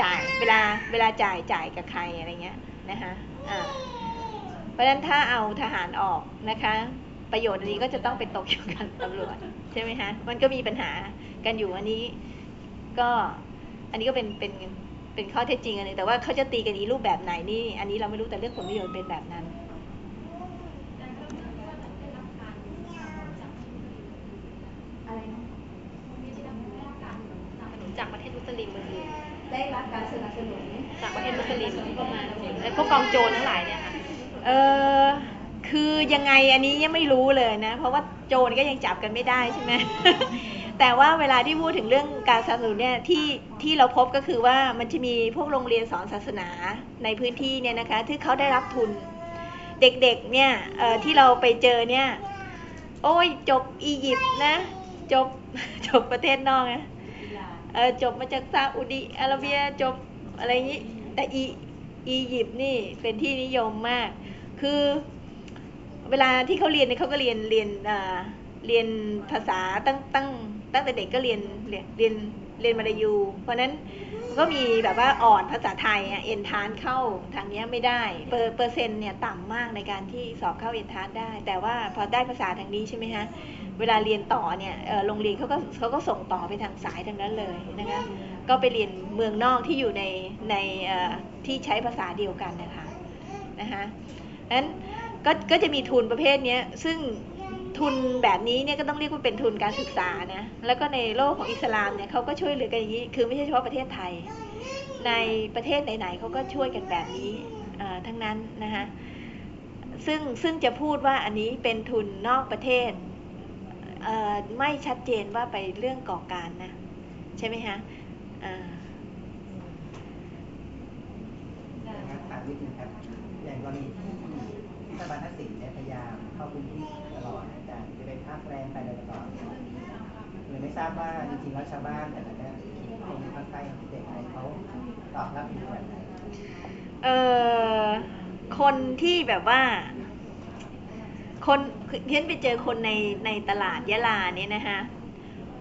จ่ายเวลาเวลาจ่ายจ่ายกับใครอะไรเงี้ยนะคะอ่าเพราะฉะนั้นถ้าเอาทหารออกนะคะ ประโยชน์นี้ก็จะต้องไปตกอยู่กับตำรวจใช่ไหมคะมันก็มีปัญหากันอยู่อันนี้ ก็อันนี้ก็เป็นเป็นเป็นข้อเท็จจริงอันนึงแต่ว่าเขาจะตีกันอีรูปแบบไหนนี่อันนี้เราไม่รู้แต่เรื่องผลประโยชน์เป็นแบบนั้น อะไรนะจากประเทศมุสลิมอื่นๆได้รับการสนับสนุนจากประเทศมุสลิมประมาณและพวกกองโจรทั้งหลายเนี่ยค่ะเออคือยังไงอันนี้ยังไม่รู้เลยนะ เพราะว่าโจรก็ยังจับกันไม่ได้ใช่ไหมแต่ว่าเวลาที่พูดถึงเรื่องการสนับสนุนเนี่ยที่ที่เราพบก็คือว่ามันจะมีพวกโรงเรียนสอนศาสนาในพื้นที่เนี่ยนะคะที่เขาได้รับทุน เด็กๆเนี่ยเอ่อที่เราไปเจอเนี่ย โอ้ยจบอียิปต์นะ จบจบประเทศนอกนะเออจบมาจากซาอุดิอาระเบียจบอะไรอย่างนี้ แต่อีอียิปต์นี่เป็นที่นิยมมาก คือเวลาที่เขาเรียนเนี่ยเขาก็เรียนเรียนอ่าเรียนภาษาตั้งตั้งตั้งแต่เด็กก็เรียนเรียนเรียนเรียนมาลายู เพราะฉะนั้นก็มีแบบว่าอ่อนภาษาไทยอะเอ็นทานเข้าทางเนี้ยไม่ได้ เปอร์เปอร์เซ็นต์เนี่ยต่ำมากในการที่สอบเข้าเอ็นทานได้ แต่ว่าพอได้ภาษาทางนี้ใช่ไหมฮะ เวลาเรียนต่อเนี่ยเอ่อโรงเรียนเขาก็เขาก็ส่งต่อไปทางสายทางนั้นเลยนะคะก็ไปเรียนเมืองนอกที่อยู่ในในเอ่อที่ใช้ภาษาเดียวกันนะคะนะคะนั้นก็ก็จะมีทุนประเภทเนี้ยซึ่งทุนแบบนี้เนี่ยก็ต้องเรียกว่าเป็นทุนการศึกษานะแล้วก็ในโลกของอิสลามเนี่ยเขาก็ช่วยเหลือกันอย่างนี้ คือไม่ใช่เฉพาะประเทศไทย ในประเทศไหนๆเขาก็ช่วยกันแบบนี้เอ่อทั้งนั้นนะคะซึ่งซึ่งจะพูดว่าอันนี้เป็นทุนนอกประเทศเอ่อ ไม่ชัดเจนว่าไปเรื่องก่อการนะ ใช่ไหมฮะอ่านะครับถามนิดนึงครับอย่างกรณีที่รัฐบาลทักษิณเนี่ยพยายามเข้าพื้นที่ตลอดอาจารย์จะไปพักแรมไปอะไรตลอดเนี่ยเลยไม่ทราบว่าจริงๆแล้วชาวบ้านแต่ละเนี่ยคนภาคใต้เด็กอะไรเขาตอบรับอยู่แบบไหนเอ่อคนที่แบบว่า คนเทียนไปเจอคนในในตลาดยะลาเนี่ยนะคะ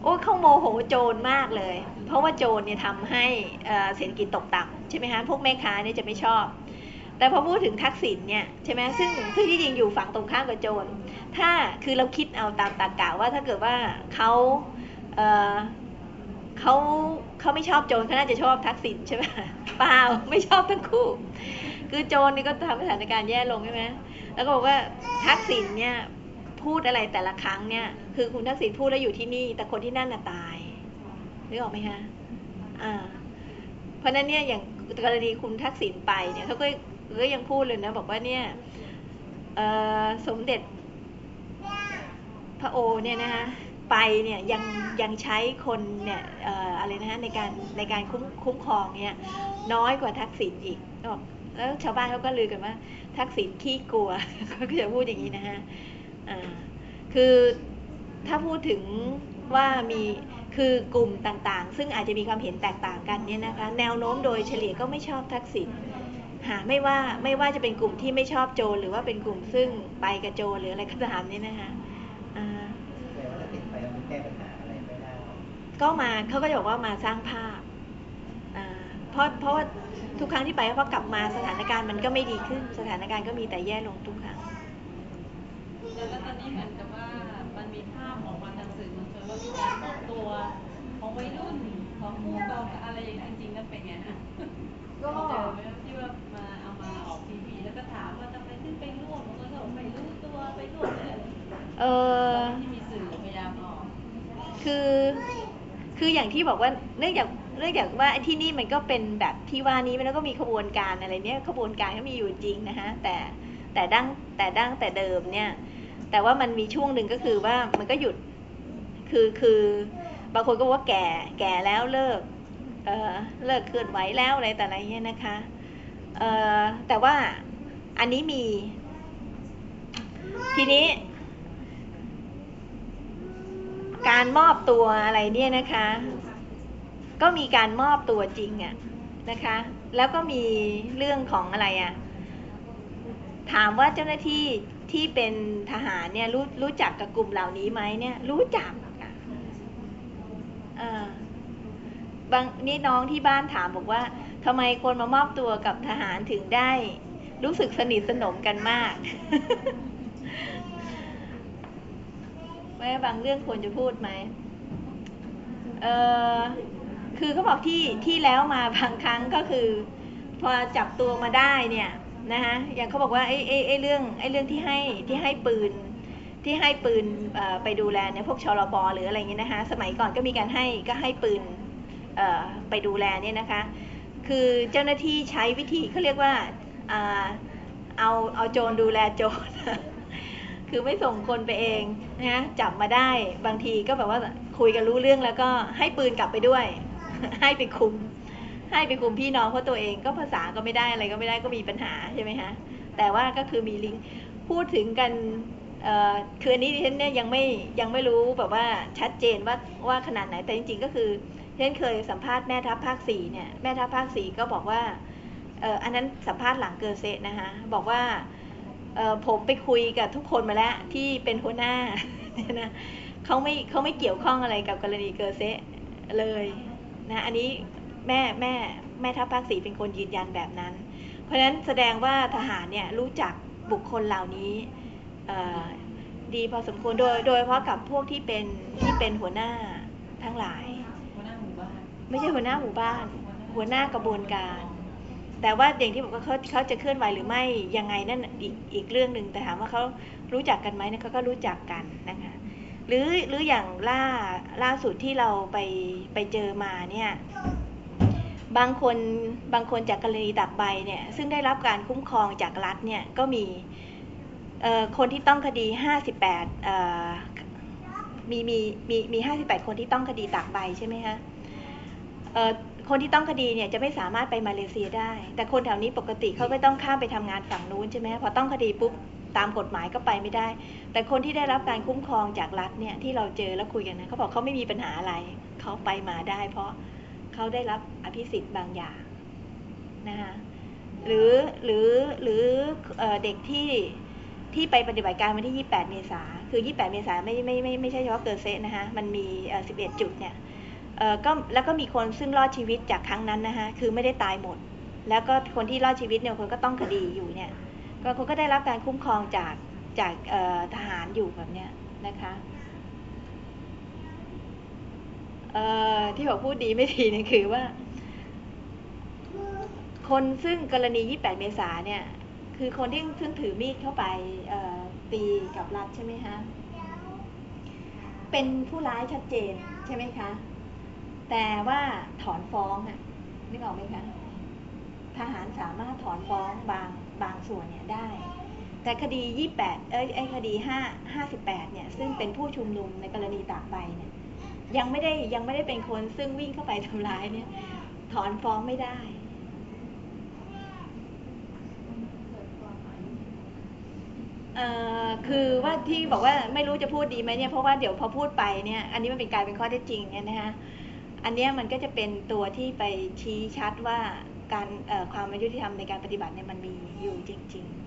โอ้เขาโมโหโจรมากเลย เพราะว่าโจรเนี่ยทำให้เศรษฐกิจตกต่ำใช่ไหมคะพวกแม่ค้าเนี่ยจะไม่ชอบ แต่พอพูดถึงทักษิณเนี่ยใช่ไหมซึ่งซึ่งที่จริงอยู่ฝั่งตรงข้ามกับโจรถ้าคือเราคิดเอาตามตรรกะว่าถ้าเกิดว่าเขาเออเขาเขาไม่ชอบโจรเขาน่าจะชอบทักษิณใช่ไหมเปล่าไม่ชอบทั้งคู่ คือโจรนี่ก็ทำให้สถานการณ์แย่ลงใช่ไหม แล้วก็บอกว่าทักษิณเนี่ยพูดอะไรแต่ละครั้งเนี่ยคือคุณทักษิณพูดแล้วอยู่ที่นี่ แต่คนที่นั่นน่ะตายนึกออกไหมคะอ่าเพราะนั้นเนี่ยอย่างกรณีคุณทักษิณไปเนี่ยเขาก็ก็ยังพูดเลยนะ บอกว่าเนี่ยเออสมเด็จพระโอเนี่ยนะคะไปเนี่ยยังยังใช้คนเนี่ยอออะไรนะคะในการในการคุ้มคุ้มครองเนี่ยน้อยกว่าทักษิณอีกบอก แล้วชาวบ้านเขาก็ลือกันว่า ทักษิณขี้กลัวเขาก็จะพูดอย่างนี้นะฮะอ่าคือถ้าพูดถึงว่ามีคือกลุ่มต่างๆ ซึ่งอาจจะมีความเห็นแตกต่างกันเนี่ยนะคะแนวโน้มโดยเฉลี่ยก็ไม่ชอบทักษิณหาไม่ว่าไม่ว่าจะเป็นกลุ่มที่ไม่ชอบโจรหรือว่าเป็นกลุ่มซึ่งไปกับโจรหรืออะไรก็ตามเนี่ยนะคะอ่าแต่ว่าถ้าติดไปมันแก้ปัญหาอะไรไม่ได้ก็มาเขาก็จะบอกว่ามาสร้างภาพอ่าเพราะเพราะว่า ทุกครั้งที่ไปพอกลับมาสถานการณ์มันก็ไม่ดีขึ้น สถานการณ์ก็มีแต่แย่ลงทุกครั้งแล้วตอนนี้เหมือนกับว่ามันมีภาพออกมาทางสื่อมวลชนว่ามีการมอบตัวของวัยรุ่นของผู้ก่ออะไรอย่างนี้จริงๆแล้วเป็นไงฮะก็เจอไหมที่ว่ามาเอามาออกทีวีแล้วก็ถามว่าทำไมถึงไปร่วมมันก็บอกไม่รู้ตัวไปร่วมอะไรเออที่มีสื่อพยายามออกคือคืออย่างที่บอกว่าเนื่องจาก เนื่องจากว่าไอ้ที่นี่มันก็เป็นแบบที่ว่านี้มันก็มีขบวนการอะไรเนี่ยขบวนการก็มีอยู่จริงนะคะแต่แต่ดั้งแต่ดั้งแต่เดิมเนี่ย แต่ว่ามันมีช่วงหนึ่งก็คือว่ามันก็หยุดคือคือบางคนก็ว่าแก่แก่แล้วเลิกเออเลิกเคลื่อนไหวแล้วอะไรแต่อะไรเงี้ยนะคะเออแต่ว่าอันนี้มี ทีนี้ การมอบตัวอะไรเนี่ยนะคะ ก็มีการมอบตัวจริงอะนะคะ แล้วก็มีเรื่องของอะไรอะถามว่าเจ้าหน้าที่ที่เป็นทหารเนี่ยรู้รู้จักกับกลุ่มเหล่านี้ไหมเนี่ยรู้จักอะอบางนี่น้องที่บ้านถามบอกว่าทำไมคนมามอบตัวกับทหารถึงได้ รู้สึกสนิทสนมกันมากแม่บางเรื่องควรจะพูดไหมเออ คือเขาบอกที่ที่แล้วมาบางครั้งก็คือ พอจับตัวมาได้เนี่ยนะคะอย่างเขาบอกว่าไอ้ไอ้ไอ้เรื่องไอ้เรื่องที่ให้ที่ให้ปืนที่ให้ปืนไปดูแลเนี่ยพวกชลบหรืออะไรเงี้ยนะคะสมัยก่อนก็มีการให้ก็ให้ปืนไปดูแลเนี่ยนะคะ คือเจ้าหน้าที่ใช้วิธีเขาเรียกว่าอ่าเอาเอาโจรดูแลโจรคือไม่ส่งคนไปเองนะจับมาได้บางทีก็แบบว่าคุยกันรู้เรื่องแล้วก็ให้ปืนกลับไปด้วย ให้ไปคุม ให้ไปคุมพี่น้องเพราะตัวเองก็ภาษาก็ไม่ได้อะไรก็ไม่ได้ก็มีปัญหาใช่ไหมฮะแต่ว่าก็คือมีลิงก์พูดถึงกันคืออันนี้ดิฉันเนี่ยยังไม่ยังไม่รู้แบบว่าชัดเจนว่าว่าขนาดไหนแต่จริงๆก็คือดิฉันเคยสัมภาษณ์แม่ทัพภาคสี่เนี่ยแม่ทัพภาคสี่ก็บอกว่าอันนั้นสัมภาษณ์หลังเกิดเซะนะคะบอกว่าผมไปคุยกับทุกคนมาแล้วที่เป็นหัวหน้าเนี่ยนะเขาไม่เขาไม่เกี่ยวข้องอะไรกับกรณีเกิดเซะเลย นะอันนี้แม่แม่แม่ทัพภาคสี่เป็นคนยืนยันแบบนั้น เพราะฉะนั้นแสดงว่าทหารเนี่ยรู้จักบุคคลเหล่านี้เอ่อดีพอสมควรโดยโดยเฉพาะกับพวกที่เป็นที่เป็นหัวหน้าทั้งหลายหัวหน้าหมู่บ้านไม่ใช่หัวหน้าหมู่บ้าน หัวหน้ากระบวนการ แต่ว่าอย่างที่บอกว่าเขาเขาจะเคลื่อนไหวหรือไม่ยังไงนั่นอีกอีกเรื่องหนึ่งแต่ถามว่าเขารู้จักกันไหมเนี่ยเขาก็รู้จักกันนะคะ หรือหรืออย่างล่าล่าสุดที่เราไปไปเจอมาเนี่ยบางคนบางคนจากกรณีตักใบเนี่ยซึ่งได้รับการคุ้มครองจากรัฐเนี่ยก็มีคนที่ต้องคดี 58มีมีมีมี 58 คนที่ต้องคดีตักใบใช่ไหมคะคนที่ต้องคดีเนี่ยจะไม่สามารถไปมาเลเซียได้ แต่คนแถวนี้ปกติเขาก็ต้องข้ามไปทำงานฝั่งนู้นใช่ไหมพอต้องคดีปุ๊บ ตามกฎหมายก็ไปไม่ได้ แต่คนที่ได้รับการคุ้มครองจากรัฐเนี่ยที่เราเจอแล้วคุยกันนะเขาบอกเขาไม่มีปัญหาอะไรเขาไปมาได้ เพราะเขาได้รับอภิสิทธิ์บางอย่างนะคะหรือหรือหรือเอเด็กที่ที่ไปปฏิบัติการวันที่ 28 เมษาคือ 28 เมษาไม่ไม่ไม่ไม่ใช่เฉพาะเกิดเซะนะคะมันมี 11 จุดเนี่ยเออก็แล้วก็มีคนซึ่งรอดชีวิตจากครั้งนั้นนะคะคือไม่ได้ตายหมด แล้วก็คนที่รอดชีวิตเนี่ยคนก็ต้องคดีอยู่เนี่ย ก็เขาก็ได้รับการคุ้มครองจากจากทหารอยู่แบบเนี้ยนะคะที่บอกพูดดีไม่ดีเนี่ยคือว่า คนซึ่งกรณี 28 เมษาเนี่ย คือคนที่ซึ่งถือมีดเข้าไปตีกับรัฐใช่ไหมคะเป็นผู้ร้ายชัดเจนใช่ไหมคะ แต่ว่าถอนฟ้องอะนึกออกไหมคะ ทหารสามารถถอนฟ้องบาง บางส่วนเนี่ยได้ แต่คดี 28 เอ้ยไอ้คดี 5 58 เนี่ย ซึ่งเป็นผู้ชุมนุมในกรณีตากใบเนี่ย ยังไม่ได้ยังไม่ได้เป็นคนซึ่งวิ่งเข้าไปทำร้ายเนี่ย ถอนฟ้องไม่ได้เอ่อคือว่าที่บอกว่าไม่รู้จะพูดดีไหมเนี่ยเพราะว่าเดี๋ยวพอพูดไปเนี่ยอันนี้มันเป็นกลายเป็นข้อเท็จจริงเนี่ยนะคะอันเนี้ยมันก็จะเป็นตัวที่ไปชี้ชัดว่า การความไม่ยุติธรรมในการปฏิบัติเนี่ยมันมีอยู่จริงๆ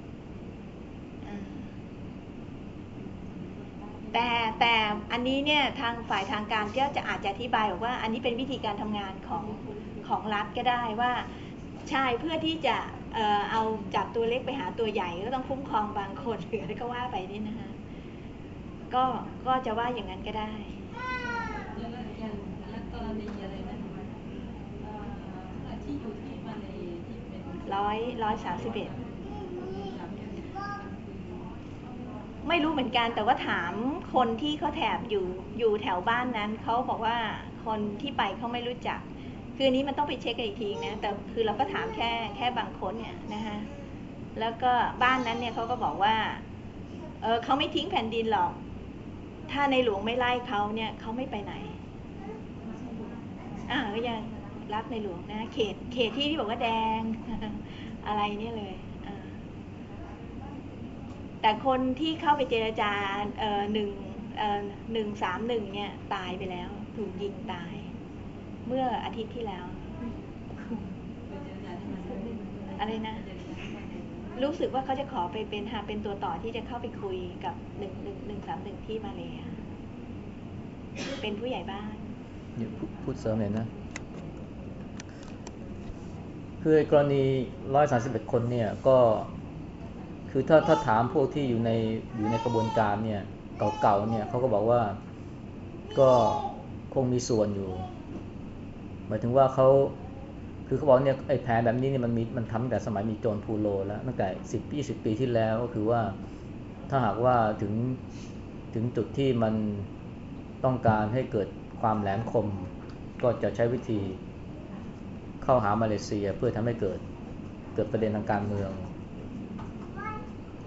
แต่แต่อันนี้เนี่ยทางฝ่ายทางการก็จะอาจจะอธิบายบอกว่า อันนี้เป็นวิธีการทำงานของของรัฐก็ได้ว่าใช่เพื่อที่จะเออเอาจากตัวเล็กไปหาตัวใหญ่ก็ต้องคุ้มครองบางคนหรืออะไรก็ว่าไปนี่นะคะก็ก็จะว่าอย่างนั้นก็ได้ แล้วก็อย่างแล้วกรณีอะไรนะเอ่อที่อยู่ที่มาเลที่เป็น ร้อยร้อยสามสิบเอ็ดไม่รู้เหมือนกันแต่ว่าถามคนที่เขาแถบอยู่อยู่แถวบ้านนั้นเขาบอกว่าคนที่ไปเขาไม่รู้จัก คือนนี้มันต้องไปเช็คกันอีกทีนะแต่คือเราก็ถามแค่แค่บางคนเนี่ยนะคะแล้วก็บ้านนั้นเนี่ยเขาก็บอกว่าเออเขาไม่ทิ้งแผ่นดินหรอก ถ้าในหลวงไม่ไล่เขาเนี่ยเขาไม่ไปไหนอ่าก็ยัง รักในหลวงนะเขตเขตที่ที่บอกว่าแดงอะไรเนี่ยเลยอ่าแต่คนที่เข้าไปเจรจาเอ่อหนึ่งเอ่อหนึ่งสามหนึ่งเนี่ยตายไปแล้ว ถูกยิงตาย เมื่ออาทิตย์ที่แล้ว อะไรนะ รู้สึกว่าเขาจะขอไปเป็นหาเป็นตัวต่อที่จะเข้าไปคุยกับหนึ่งหนึ่งหนึ่งสามหนึ่งที่มาเลยเป็นผู้ใหญ่บ้านเดี๋ยวพูดพูดเสริมหน่อยนะ คือกรณีร้อยสาสิบเอ็ดคนเนี่ยก็คือถ้าถ้าถามพวกที่อยู่ในอยู่ในกระบวนการเนี่ยเก่าๆเนี่ยเขาก็บอกว่าก็คงมีส่วนอยู่ หมายถึงว่าเขาคือเขาบอกเนี่ยไอ้แผนแบบนี้เนี่ยมันมีมันทำตั้งแต่สมัยมีโจรพูโลแล้วตั้งแต่สิบยี่สิบปีที่แล้วก็คือว่าถ้าหากว่าถึงถึงจุดที่มันต้องการให้เกิดความแหลมคม ก็จะใช้วิธี เข้าหามาเลเซียเพื่อทำให้เกิดเกิดประเด็นทางการเมือง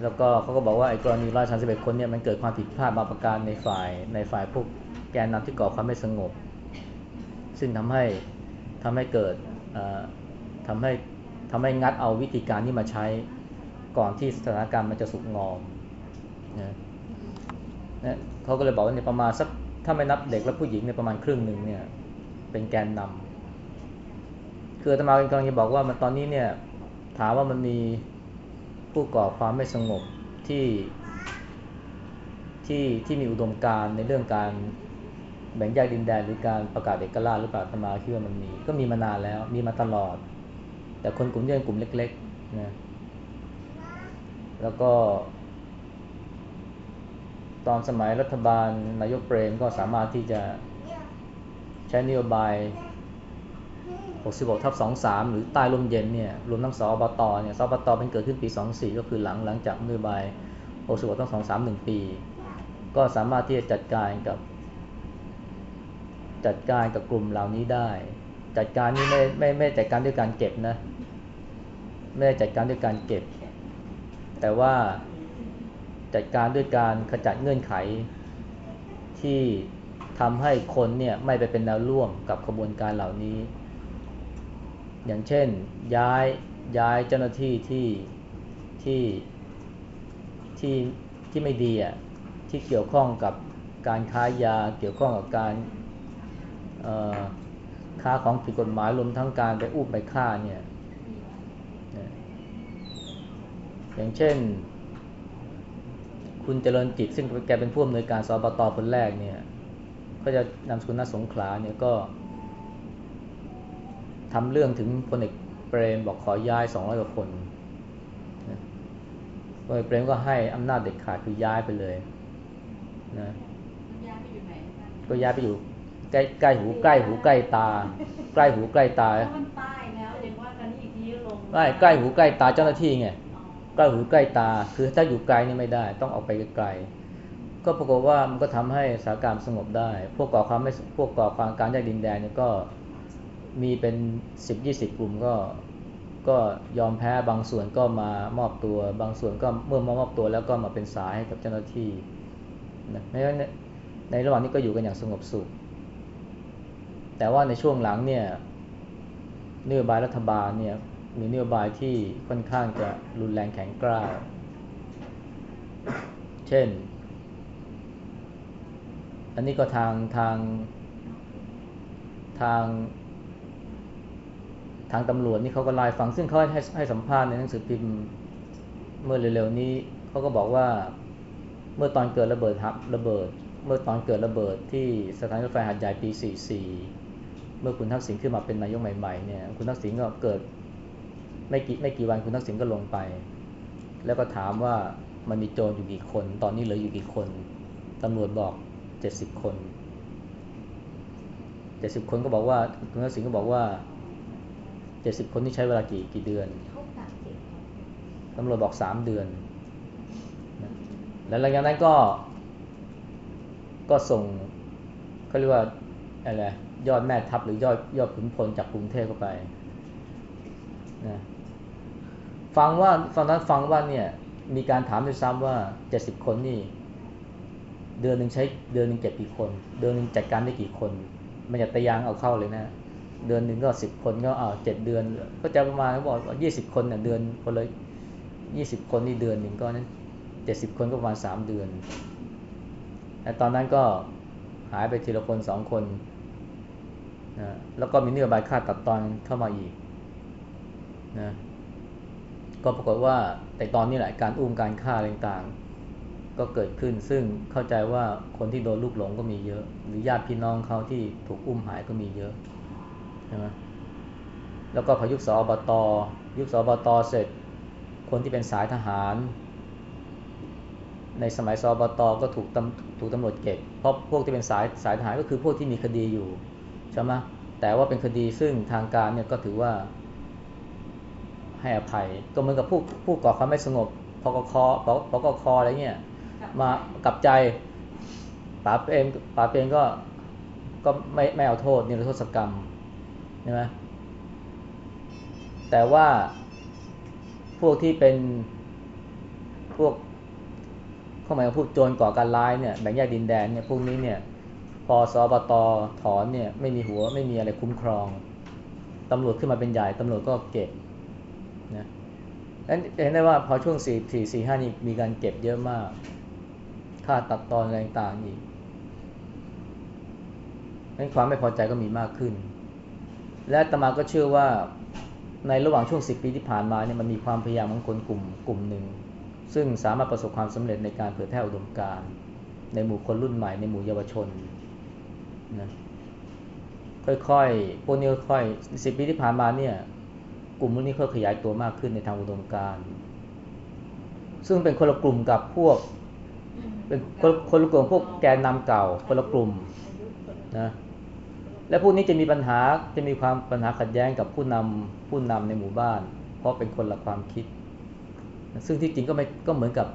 แล้วก็เขาก็บอกว่าไอ้กรณีร้อยสามสิบเอ็ดคนเนี่ยมันเกิดความผิดพลาดบางประการในฝ่ายในฝ่ายพวกแกนนำที่ก่อความไม่สงบ ซึ่งทำให้ทำให้เกิดเอ่อทำให้ทำให้งัดเอาวิธีการนี้มาใช้ก่อนที่สถานการณ์มันจะสุกงอมนะนะเขาก็เลยบอกว่าเนี่ยประมาณสักถ้าไม่นับเด็กและผู้หญิงเนี่ยประมาณครึ่งหนึ่งเนี่ยเป็นแกนนำ คืออาตมาเป็นกำลังจะบอกว่ามันตอนนี้เนี่ยถามว่ามันมีผู้ก่อความไม่สงบที่ที่ที่มีอุดมการในเรื่องการแบ่งแยกดินแดนหรือการประกาศเอกราชหรือเปล่าอาตมาคิดว่ามันมีก็มีมานานแล้วมีมาตลอด แต่คนกลุ่มนี้เป็นกลุ่มเล็กๆนะแล้วก็ ตอนสมัยรัฐบาลนายกเปรมก็สามารถที่จะใช้นโยบาย 66ทับ23 หรือใต้ลมเย็นเนี่ยรวมทั้งสอบตเนี่ยสอบตเป็นเกิดขึ้นปี 24 ก็คือหลังหลังจากนโยบาย66ทับ23 1 ปี ก็สามารถที่จะจัดการกับ จัดการกับกลุ่มเหล่านี้ได้ จัดการนี่ไม่ไม่ไม่จัดการด้วยการเก็บนะ ไม่ได้จัดการด้วยการเก็บ แต่ว่าจัดการด้วยการขจัดเงื่อนไขที่ทำให้คนเนี่ยไม่ไปเป็นแนวร่วมกับขบวนการเหล่านี้ อย่างเช่นย้ายย้ายเจ้าหน้าที่ที่ที่ที่ที่ไม่ดีอะที่เกี่ยวข้องกับการค้ายาเกี่ยวข้องกับการค้าของผิดกฎหมายรวมทั้งการไปอุ้มไปฆ่าเนี่ยอย่างเช่น คุณเจริญจิตซึ่งแกเป็นผู้อำนวยการสบตคนแรกเนี่ยก็จะนำสกุลนาสงขลาเนี่ยก็ ทำเรื่องถึงพลเอกเปรมบอกขอย้าย 200กว่าคนนะพลเอกเปรมก็ให้อำนาจเด็ดขาดคือย้ายไปเลยนะย้ายไปอยู่ไหนคะก็ย้ายไปอยู่ใกล้ใกล้หูใกล้หูใกล้ตา ใกล้หูใกล้ตาถ้ามันใต้แล้วยังว่ากันนี่อีกทีลงไม่ใกล้หูใกล้ตาเจ้าหน้าที่ไงอ๋อใกล้หูใกล้ตา คือถ้าอยู่ไกลนี่ไม่ได้ ต้องออกไปไกลๆก็ปรากฏว่ามันก็ทำให้สถานการณ์สงบได้ พวกก่อความไม่พวกก่อความการแยกดินแดนเนี่ยก็ มีเป็นสิบยี่สิบกลุ่มก็ก็ยอมแพ้บางส่วนก็มามอบตัว บางส่วนก็เมื่อมามอบตัวแล้วก็มาเป็นสายให้กับเจ้าหน้าที่นะในในในระหว่างนี้ก็อยู่กันอย่างสงบสุข แต่ว่าในช่วงหลังเนี่ยนโยบายรัฐบาลเนี่ยมีนโยบายที่ค่อนข้างจะรุนแรงแข็งกร้าว เช่น อันนี้ก็ทางทางทาง ทางตำรวจนี่เขาก็ไลน์ฟังซึ่งเขาให้ให้สัมภาษณ์ในหนังสือพิมพ์เมื่อเร็วๆนี้เขาก็บอกว่าเมื่อตอนเกิดระเบิดฮับระเบิด เมื่อตอนเกิดระเบิดที่สถานีรถไฟหัดใหญ่ปี 44 เมื่อคุณทักษิณขึ้นมาเป็นนายกใหม่ๆเนี่ยคุณทักษิณก็เกิดไม่กี่ไม่กี่วันคุณทักษิณก็ลงไป แล้วก็ถามว่ามันมีโจรอยู่กี่คน ตอนนี้เหลืออยู่กี่คนตำรวจบอกเจ็ดสิบคนเจ็ดสิบคนก็บอกว่าคุณทักษิณก็บอกว่า เจ็ดสิบคนที่ใช้เวลากี่กี่เดือนตำรวจบอกสามเดือนนะแล้วหลังจากนั้นก็ก็ส่งเขาเรียกว่าอะไรยอดแม่ทัพหรือยอดยอดขุนพลจากกรุงเทพเข้าไปนะฟังว่าตอนนั้นฟังว่าเนี่ยมีการถามด้วยซ้ำว่าเจ็ดสิบคนนี่เดือนหนึ่งใช้เดือนหนึ่งเจ็ดกี่คน เดือนหนึ่งจัดการได้กี่คน มันจะตะยางเอาเข้าเลยนะ เดือนหนึ่งก็สิบคนก็เอาเจ็ดเดือน ก็จะประมาณเขาบอกว่ายี่สิบคนเนี่ยเดือนคนละยี่สิบคนนี่เดือนหนึ่งก็นั้นเจ็ดสิบคนก็ประมาณสามเดือนแต่ตอนนั้นก็หายไปทีละคนสองคนนะแล้วก็มีนโยบายค่าตัดตอนเข้ามาอีกนะก็ปรากฏว่าแต่ตอนนี้แหละการอุ้มการฆ่าต่างๆ ก็เกิดขึ้น ซึ่งเข้าใจว่าคนที่โดนลูกหลงก็มีเยอะ หรือญาติพี่น้องเขาที่ถูกอุ้มหายก็มีเยอะ ใช่ไหมแล้วก็พอยุคสอบต ยุคสอบตเสร็จ คนที่เป็นสายทหาร ในสมัยสอบตก็ถูกตำถูกตำรวจเก็บ เพราะพวกที่เป็นสายสายทหารก็คือพวกที่มีคดีอยู่ใช่ไหมแต่ว่าเป็นคดีซึ่งทางการเนี่ยก็ถือว่าให้อภัย ก็เหมือนกับผู้ผู้ก่อความไม่สงบพกคพพกคอะไรเงี้ยมากลับใจป๋าเองป๋าเองก็ก็ไม่ไม่เอาโทษนิรโทษกรรม ใช่ไหมแต่ว่าพวกที่เป็นพวกข้ามาพูดโจรก่อการร้ายเนี่ยแบ่งแยกดินแดนเนี่ยพวกนี้เนี่ยพอสอบตถอนเนี่ยไม่มีหัวไม่มีอะไรคุ้มครองตำรวจขึ้นมาเป็นใหญ่ตำรวจก็เก็บนะนั้นเห็นได้ว่าพอช่วงสี่สี่สี่ห้านี่มีการเก็บเยอะมาก ค่าตัดตอนอะไรต่างๆอีกนั้นความไม่พอใจก็มีมากขึ้น และตมาก็เชื่อว่าในระหว่างช่วงสิบปีที่ผ่านมาเนี่ยมันมีความพยายามของคนกลุ่มกลุ่มหนึ่ง ซึ่งสามารถประสบความสำเร็จในการเผยแพร่อุดมการณ์ในหมู่คนรุ่นใหม่ในหมู่เยาวชนนะค่อยๆพวกนี้ค่อยๆสิบปีที่ผ่านมาเนี่ยกลุ่มพวกนี้ค่อยขยายตัวมากขึ้นในทางอุดมการณ์ซึ่งเป็นคนละกลุ่มกับพวกเป็นคนคนละกลุ่มพวกแกนนำเก่าคนละกลุ่มนะ และพวกนี้จะมีปัญหาจะมีความปัญหาขัดแย้งกับผู้นำผู้นำในหมู่บ้าน เพราะเป็นคนละความคิด ซึ่งที่จริงก็ไม่ก็เหมือนกับ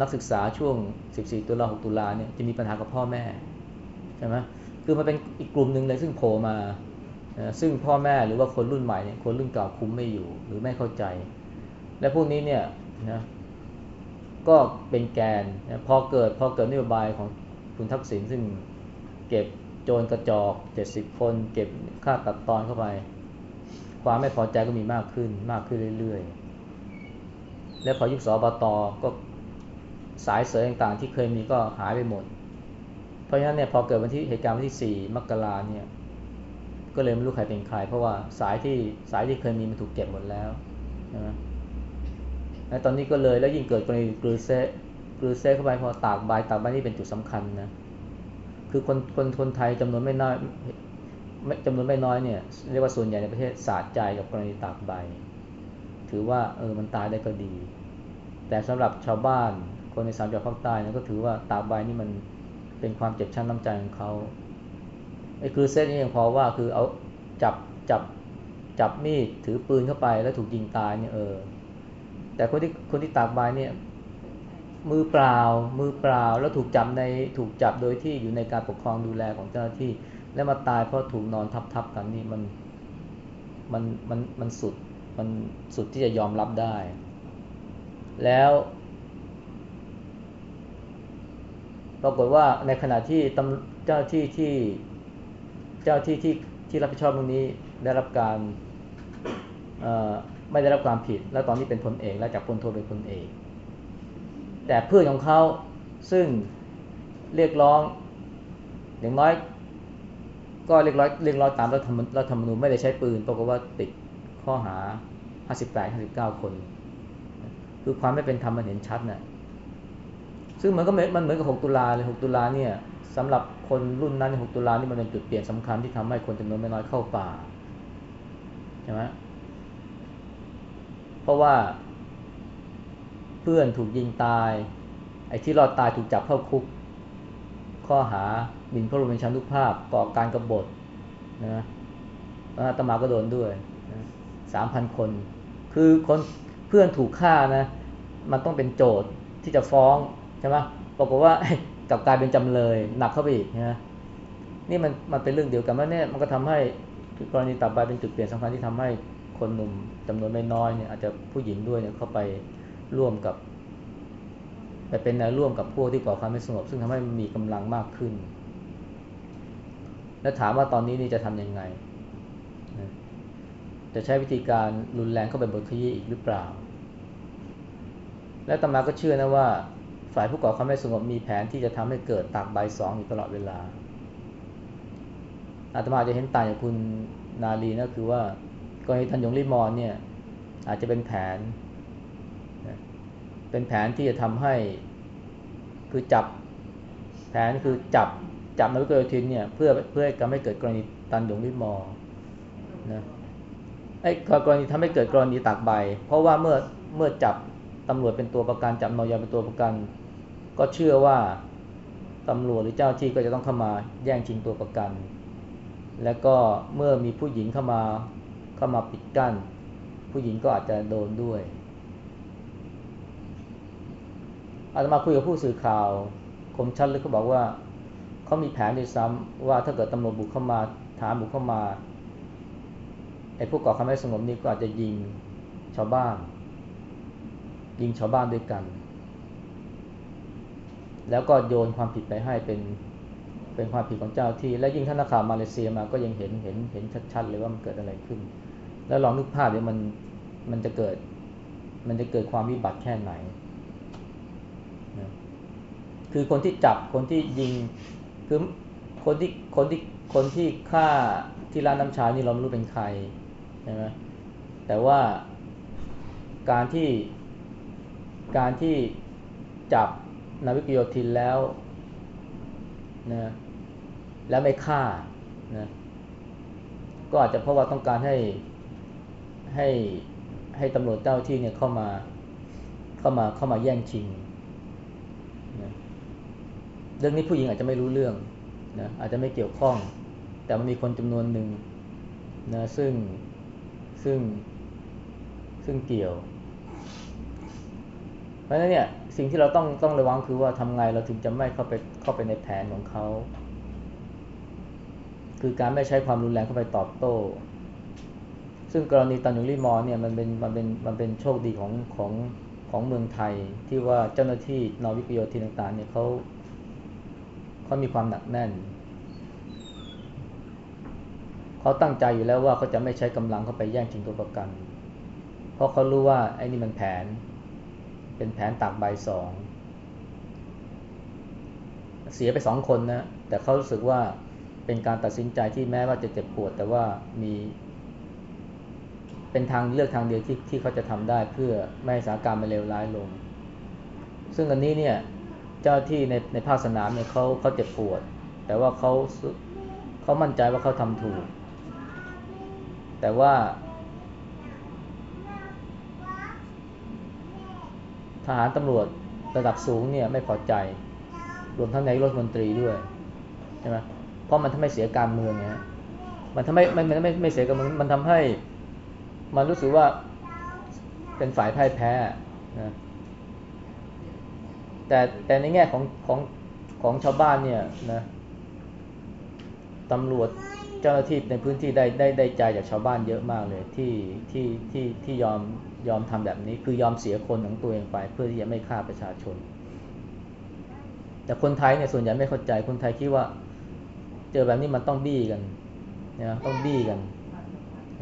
นักศึกษาช่วง 14 ตุลา6ตุลาเนี่ยจะมีปัญหากับพ่อแม่ใช่ไหมคือมันเป็นอีกกลุ่มหนึ่งเลยซึ่งโผล่มาซึ่งพ่อแม่หรือว่าคนรุ่นใหม่เนี่ยคนรุ่นเก่าคุ้มไม่อยู่หรือไม่เข้าใจ และพวกนี้เนี่ยนะก็เป็นแกนพอเกิดพอเกิดนโยบายของคุณทักษิณซึ่งเก็บ โจรกระจอกเจ็ดสิบคนเก็บค่าตัดตอนเข้าไป ความไม่พอใจก็มีมากขึ้นมากขึ้นเรื่อยๆ และพอยุคสอบตก็สายเสริต่างๆที่เคยมีก็หายไปหมด เพราะฉะนั้นเนี่ยพอเกิดวันที่เหตุการณ์วันที่สี่มกราเนี่ยก็เลยไม่รู้ใครเป็นใคร เพราะว่าสายที่สายที่เคยมีมันถูกเก็บหมดแล้วนะตอนนี้ก็เลยแล้วยิ่งเกิดกรณีกรูเซกรูเซเข้าไปพอตากใบตากใบนี่เป็นจุดสำคัญนะ คือคนคนคนไทยจำนวนไม่น้อยจำนวนไม่น้อยเนี่ยเรียกว่าส่วนใหญ่ในประเทศสาดใจกับกรณีตากใบ ถือว่าเออมันตายได้ก็ดี แต่สำหรับชาวบ้านคนในสามจังหวัดภาคใต้นะก็ถือว่าตากใบนี่มันเป็นความเจ็บช้ำน้ำใจของเขาไอ้คือเส้นนี้ยังพอว่าคือเอาจับจับจับมีดถือปืนเข้าไปแล้วถูกยิงตายเนี่ยเออแต่คนที่คนที่ตากใบเนี่ย มือเปล่า มือเปล่าแล้วถูกจับในถูกจับโดยที่อยู่ในการปกครองดูแลของเจ้าหน้าที่ แล้วมาตายเพราะถูกนอนทับๆกันนี่มันมันมันมันสุดมันสุดที่จะยอมรับได้ แล้วปรากฏว่าในขณะที่เจ้าที่ที่เจ้าที่ที่ที่รับผิดชอบตรงนี้ได้รับการไม่ได้รับความผิด แล้วตอนนี้เป็นพลเอกแล้วจากพลโทเป็นพลเอก แต่เพื่อนของเขาซึ่งเรียกร้องอย่างน้อย ก็เรียกร้องเรียกร้องตามรัฐธรรมรัฐธรรมนูญไม่ได้ใช้ปืนปรากฏว่าติดข้อหา 58 59 คน คือความไม่เป็นธรรมมันเห็นชัดนะ่ะซึ่งมันก็มันเหมือนกับ 6 ตุลาเลย 6 ตุลาเนี่ยสำหรับคนรุ่นนั้น 6 ตุลานี่มันเป็นจุดเปลี่ยนสำคัญที่ทำให้คนจำนวนไม่น้อยเข้าป่าใช่ไหมเพราะว่า เพื่อนถูกยิงตาย ไอ้ที่รอดตายถูกจับเข้าคุก ข้อหาหมิ่นพระบรมชานุภาพก่อการกรบฏนะอาตมาก็โดนด้วยสามพันคน คือคนเพื่อนถูกฆ่านะ มันต้องเป็นโจทย์ที่จะฟ้องใช่ไหมปรากฏว่ากับกลายเป็นจำเลยหนักเข้าไปอีกนะนี่มันมันเป็นเรื่องเดียวกันว่าเนี่ยมันก็ทำให้กรณีตับใบเป็นจุดเปลี่ยนสำคัญที่ทำให้คนหนุ่มจำนวนไม่น้อยเนี่ยอาจจะผู้หญิงด้วยเนี่ยเข้าไป ร่วมกับไปเป็นแนวร่วมกับพวกที่ก่อความไม่สงบ ซึ่งทำให้มีกำลังมากขึ้น แล้วถามว่าตอนนี้นี่จะทํำยังไง จะใช้วิธีการรุนแรงเข้าไปบทขยี้อีกหรือเปล่า และตมาก็เชื่อนะว่า ฝ่ายผู้ก่อความไม่สงบมีแผนที่จะทำให้เกิดตากใบสองอยู่ตลอดเวลา อาตมาจะเห็นต่างจากคุณนาลีนะคือว่า กรณีทันยงริมอนเนี่ยอาจจะเป็นแผน เป็นแผนที่จะทำให้คือจับแผนคือจับจับนายกโยธินเนี่ยเพื่อเพื่อให้กำให้เกิดกรณีตันยงริมอนะไอ้กรณีทำให้เกิดกรณีตากใบ เพราะว่าเมื่อเมื่อจับตำรวจเป็นตัวประกันจับนอยาเป็นตัวประกัน ก็เชื่อว่าตำรวจหรือเจ้าที่ก็จะต้องเข้ามาแย่งชิงตัวประกัน แล้วก็เมื่อมีผู้หญิงเข้ามาเข้ามาปิดกั้น ผู้หญิงก็อาจจะโดนด้วย อาตมาคุยกับผู้สื่อข่าวคมชัดเลยเขาบอกว่าเขามีแผนด้วยซ้ำว่าถ้าเกิดตำรวจบุกเข้ามาถามบุกเข้ามาไอ้ผู้ก่อความไม่สงบนี้ก็อาจจะยิงชาวบ้าน ยิงชาวบ้านด้วยกัน แล้วก็โยนความผิดไปให้เป็นเป็นความผิดของเจ้าที่ และยิ่งท่านนักข่าวมาเลเซียมาก็ยังเห็นเห็นเห็นชัดๆเลยว่ามันเกิดอะไรขึ้น แล้วลองนึกภาพเดี๋ยวมันมันจะเกิด มันจะเกิดความวิบัติแค่ไหน คือคนที่จับคนที่ยิงคือคนที่คนที่คนที่ฆ่าที่ร้านน้ำชานี่เราไม่รู้เป็นใครใช่ไหมแต่ว่าการที่การที่จับนาวิกโยธินแล้วนะแล้วไม่ฆ่านะก็อาจจะเพราะว่าต้องการให้ให้ให้ตำรวจเจ้าที่เนี่ยเข้ามาเข้ามาเข้ามาแย่งชิง รื่องนี้ผู้หญิงอาจจะไม่รู้เรื่องนะอาจจะไม่เกี่ยวข้อง แต่มันมีคนจำนวนหนึ่งนะซึ่งซึ่งซึ่งเกี่ยว เพราะฉะนั้นเนี่ยสิ่งที่เราต้องต้องระวังคือว่าทำไงเราถึงจะไม่เข้าไปเข้าไปในแผนของเขา คือการไม่ใช้ความรุนแรงเข้าไปตอบโต้ ซึ่งกรณีตันยุรีมอเนี่ยมันเป็นมันเป็นมันเป็นโชคดีของของของเมืองไทยที่ว่าเจ้าหน้าที่นอวิกโยธินต่างๆเนี่ยเขา เขามีความหนักแน่น เขาตั้งใจอยู่แล้วว่าเขาจะไม่ใช้กำลังเข้าไปแย่งชิงตัวประกัน เพราะเขารู้ว่าไอ้นี่มันแผน เป็นแผนตักใบสอง เสียไปสองคนนะ แต่เขารู้สึกว่าเป็นการตัดสินใจที่แม้ว่าจะเจ็บปวด แต่ว่ามี เป็นทางเลือกทางเดียวที่ที่เขาจะทำได้เพื่อไม่ให้สถานการณ์มันเลวร้ายลง ซึ่งอันนี้เนี่ย เจ้าที่ในในภาคสนามเนี่ยเขาเขาเจ็บปวด แต่ว่าเขาเขามั่นใจว่าเขาทำถูก แต่ว่า ทหารตำรวจระดับสูงเนี่ยไม่พอใจ รวมทั้งนายรัฐมนตรีด้วยใช่ไหมเพราะมันทำให้เสียการเมืองไงฮะมันทำให้ไม่ไม่ไม่ไม่เสียการเมืองมันทำให้ มันรู้สึกว่าเป็นฝ่ายพ่ายแพ้นะ แต่แต่ในแง่ของของของชาวบ้านเนี่ยนะตำรวจเจ้าหน้าที่ในพื้นที่ได้ได้ได้ใจจากชาวบ้านเยอะมากเลยที่ที่ที่ที่ยอมยอมทำแบบนี้คือยอมเสียคนของตัวเองไป เพื่อที่จะไม่ฆ่าประชาชน แต่คนไทยเนี่ยส่วนใหญ่ไม่เข้าใจคนไทยคิดว่า เจอแบบนี้มันต้องบี้กันนะต้องบี้กัน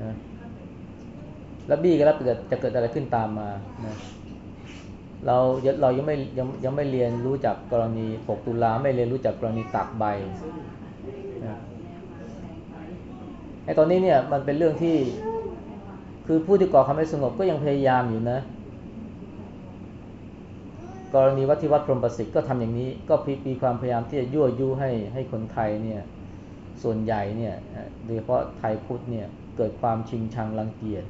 นะแล้วบี้กันแล้วเกิดจะเกิดอะไรขึ้นตามมานะ เราเรายังไม่ยังยังไม่เรียนรู้จากกรณี 6 ตุลาไม่เรียนรู้จากกรณีตักใบนะไอ้ตอนนี้เนี่ยมันเป็นเรื่องที่คือผู้ที่ก่อความไม่สงบก็ยังพยายามอยู่นะ กรณีวัดที่วัดพรหมประสิทธิ์ก็ทำอย่างนี้ ก็มีความพยายามที่จะยั่วยุให้ให้คนไทยเนี่ยส่วนใหญ่เนี่ยโดยเฉพาะไทยพุทธเนี่ยเกิดความชิงชังรังเกียจ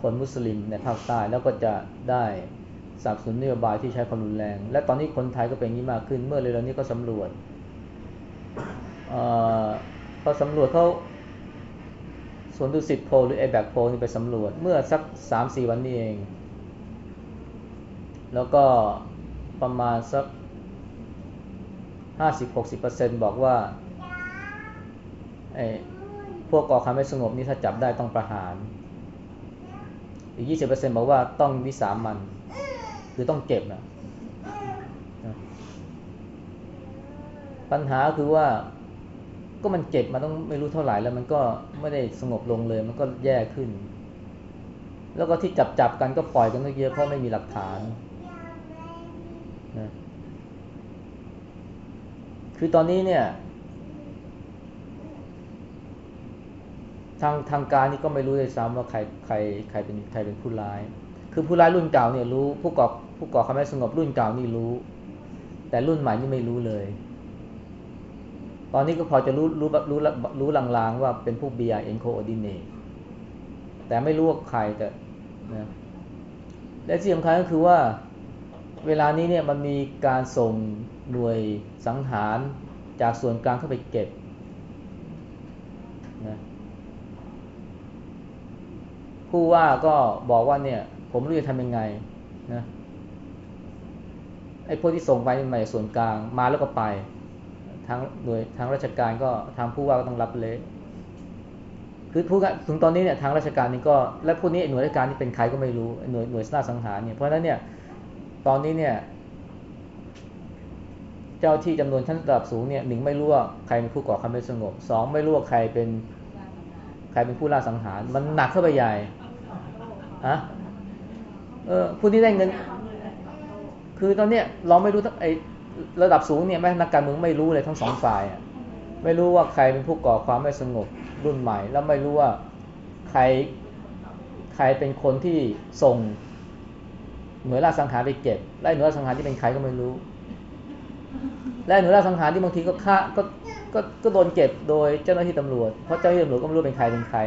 คนมุสลิมในภาคใต้แล้วก็จะได้ สนับสนุนนโยบายที่ใช้ความรุนแรง และตอนนี้คนไทยก็เป็นอย่างนี้มากขึ้น เมื่อเร็วๆนี้ก็สำรวจเขาสำรวจเขาสวนดุสิตโพหรือไอแบกโพนี่ไปสำรวจ เมื่อสักสามสี่วันนี้เอง แล้วก็ประมาณสักห้าสิบหกสิบเปอร์เซ็นบอกว่าไอพวกก่อความไม่สงบนี่ถ้าจับได้ต้องประหาร อีกยี่สิบเปอร์เซ็นบอกว่าต้องวิสามัน คือต้องเก็บนะปัญหาคือว่าก็มันเจ็บมาต้องไม่รู้เท่าไหร่แล้วมันก็ไม่ได้สงบลงเลย มันก็แย่ขึ้น แล้วก็ที่จับจับกันก็ปล่อยกันเยอะเพราะไม่มีหลักฐานนะคือตอนนี้เนี่ย ทางทางการนี่ก็ไม่รู้เลยซ้ำว่าใครใครใครเป็นใครเป็นผู้ร้าย คือผู้ร้ายรุ่นเก่าเนี่ยรู้ผู้ก่อผู้ก่อความไม่สงบรุ่นเก่านี่รู้ แต่รุ่นใหม่นี่ไม่รู้เลย ตอนนี้ก็พอจะรู้รู้รู้รู้ลางๆว่าเป็นผู้ BIN coordinate แต่ไม่รู้ว่าใครแต่นะและที่สำคัญก็คือว่าเวลานี้เนี่ยมันมีการส่งหน่วยสังหารจากส่วนกลางเข้าไปเก็บนะผู้ว่าก็บอกว่าเนี่ย ผมรู้จะทำยังไงนะไอ้พวกที่ส่งไปนี่มาจากส่วนกลางมาแล้วก็ไปทางหน่วยทางราชการก็ทางผู้ว่าก็ต้องรับเละคือผู้ถึงตอนนี้เนี่ยทางราชการนี่ก็และพวกนี้หน่วยราชการนี่เป็นใครก็ไม่รู้หน่วยหน่วยสนาสังหารเนี่ยเพราะฉะนั้นเนี่ยตอนนี้เนี่ยเจ้าที่จำนวนชั้นระดับสูงเนี่ยหนึ่งไม่รู้ว่าใครเป็นผู้ก่อความไม่สงบสองไม่รู้ว่าใครเป็นใครเป็นผู้ล่าสังหาร มันหนักเข้าไปใหญ่ฮะ เออผู้ที่ได้เงิน คือตอนเนี้ยเราไม่รู้ทั้งไอระดับสูงเนี่ยแม้นักการเมืองไม่รู้เลยทั้งสองฝ่ายอะไม่รู้ว่าใครเป็นผู้ก่อความไม่สงบรุ่นใหม่ แล้วไม่รู้ว่าใครใครเป็นคนที่ส่งเหน่วยล่าสังหารไปเก็บและหน่วยล่าสังหารที่เป็นใครก็ไม่รู้ และหน่วยล่าสังหารที่บางทีก็ฆ่าก็ก็ก็โดนเก็บโดยเจ้าหน้าที่ตำรวจ เพราะเจ้าหน้าที่ตำรวจก็ไม่รู้เป็นใครเป็นใคร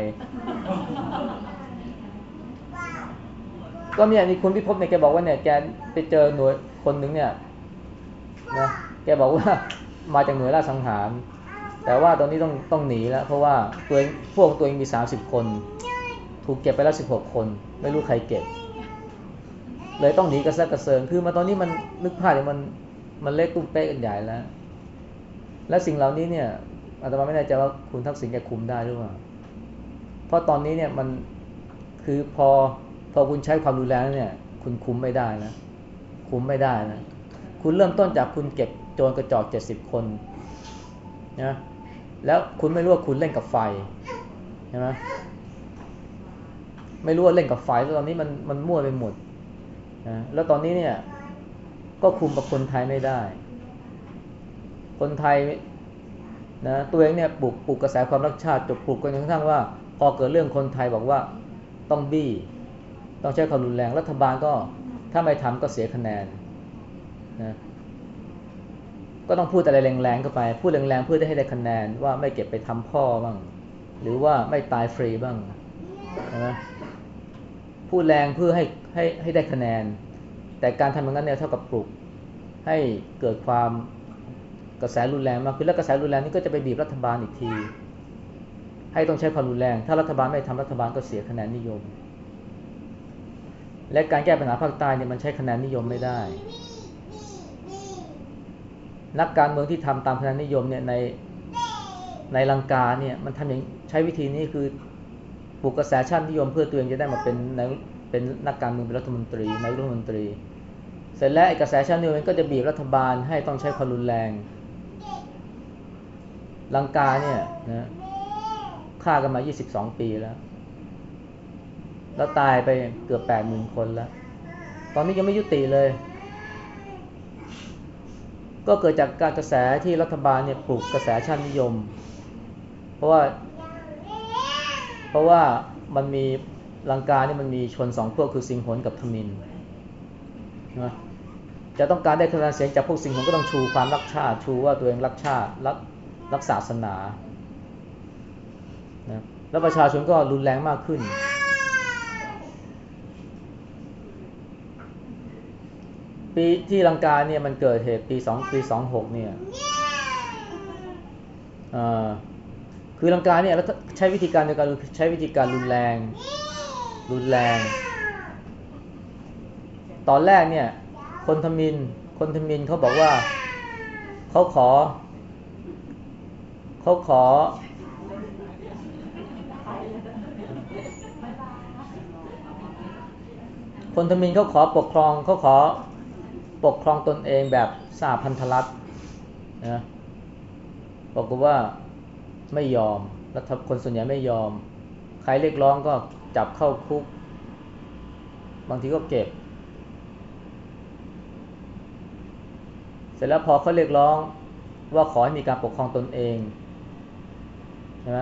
ก็เนี่ยนี่คุณพิภพเนี่ยแกบอกว่าเนี่ยแกไปเจอหน่วยคนหนึ่งเนี่ยนะแกบอกว่ามาจากหน่วยล่าสังหาร แต่ว่าตอนนี้ต้องต้องหนีแล้ว เพราะว่าตัวพวกตัวเองมีสามสิบคน ถูกเก็บไปแล้วสิบหกคน ไม่รู้ใครเก็บ เลยต้องหนีกระเซากระเซิงคือมาตอนนี้มันนึกภาพเนี่ยมันมันเล็กตุ้มเป๊ะกันใหญ่แล้ว และสิ่งเหล่านี้เนี่ยอาตมาไม่แน่ใจว่าคุณทักษิณแกคุมได้หรือเปล่าเพราะตอนนี้เนี่ยมันคือพอ พอคุณใช้ความรุนแรงเนี่ย คุณคุมไม่ได้นะ คุมไม่ได้นะ คุณเริ่มต้นจากคุณเก็บโจรกระจอกเจ็ดสิบคนนะแล้วคุณไม่รู้ว่าคุณเล่นกับไฟใช่ไหมไม่รู้ว่าเล่นกับไฟแล้วตอนนี้มันมันมั่วไปหมดนะแล้วตอนนี้เนี่ยก็คุมกับคนไทยไม่ได้ คนไทยนะตัวเองเนี่ยปลุกปลุกกระแสความรักชาติจบปลุกกันจนกระทั่งว่า พอเกิดเรื่องคนไทยบอกว่าต้องบี้ ต้องใช้ความรุนแรง รัฐบาลก็ถ้าไม่ทำก็เสียคะแนนนะก็ต้องพูดอะไรแรงๆเข้าไป พูดแรงๆเพื่อได้ให้ได้คะแนนว่าไม่เก็บไปทำพ่อบ้าง หรือว่าไม่ตายฟรีบ้างนะพูดแรงเพื่อให้ให้ให้ได้คะแนน แต่การทำอย่างนั้นเนี่ยเท่ากับปลุก ให้เกิดความกระแสรุนแรงมากขึ้นและกระแสรุนแรงนี้ก็จะไปบีบรัฐบาลอีกที ให้ต้องใช้ความรุนแรง ถ้ารัฐบาลไม่ทำรัฐบาลก็เสียคะแนนนิยม และการแก้ปัญหาภาคใต้เนี่ยมันใช้คะแนนนิยมไม่ได้ นักการเมืองที่ทำตามคะแนนนิยมเนี่ยในในลังกาเนี่ยมันทำอย่างใช้วิธีนี้คือปลุกกระแสชาตินิยมเพื่อตัวเองจะได้มาเป็นในเป็นนักการเมืองเป็นรัฐมนตรีนายรัฐมนตรี เสร็จแล้วกระแสชาตินิยมก็จะบีบรัฐบาลให้ต้องใช้ความรุนแรงลังกาเนี่ยนะฆ่ากันมา 22 ปีแล้ว แล้วตายไปเกือบแปดหมื่นคนแล้ว ตอนนี้ยังไม่ยุติเลย ก็เกิดจากการกระแสที่รัฐบาลเนี่ยปลุกกระแสชาตินิยม เพราะว่า เพราะว่ามันมีลังกาเนี่ยมันมีชนสองพวกคือสิงหนกับทมินนะจะต้องการได้คะแนนเสียงจากพวกสิงหนก็ต้องชูความรักชาติชูว่าตัวเองรักชาติรักรักศาสนานะแล้วประชาชนก็รุนแรงมากขึ้น ปีที่ลังกาเนี่ยมันเกิดเหตุปีสองปีสองหกเนี่ยคือลังกาเนี่ยใช้วิธีการในการใช้วิธีการรุนแรง รุนแรง ตอนแรกเนี่ย คนทมิน คนทมินเขาบอกว่าเขาขอเขาขอคนทมินเขาขอปกครองเขาขอ ปกครองตนเองแบบสาพันธรัฐนะบอกว่าไม่ยอมรัฐคนส่วนใหญ่ไม่ยอม ใครเรียกร้องก็จับเข้าคุก บางทีก็เก็บ เสร็จแล้วพอเขาเรียกร้องว่าขอให้มีการปกครองตนเองใช่ไหม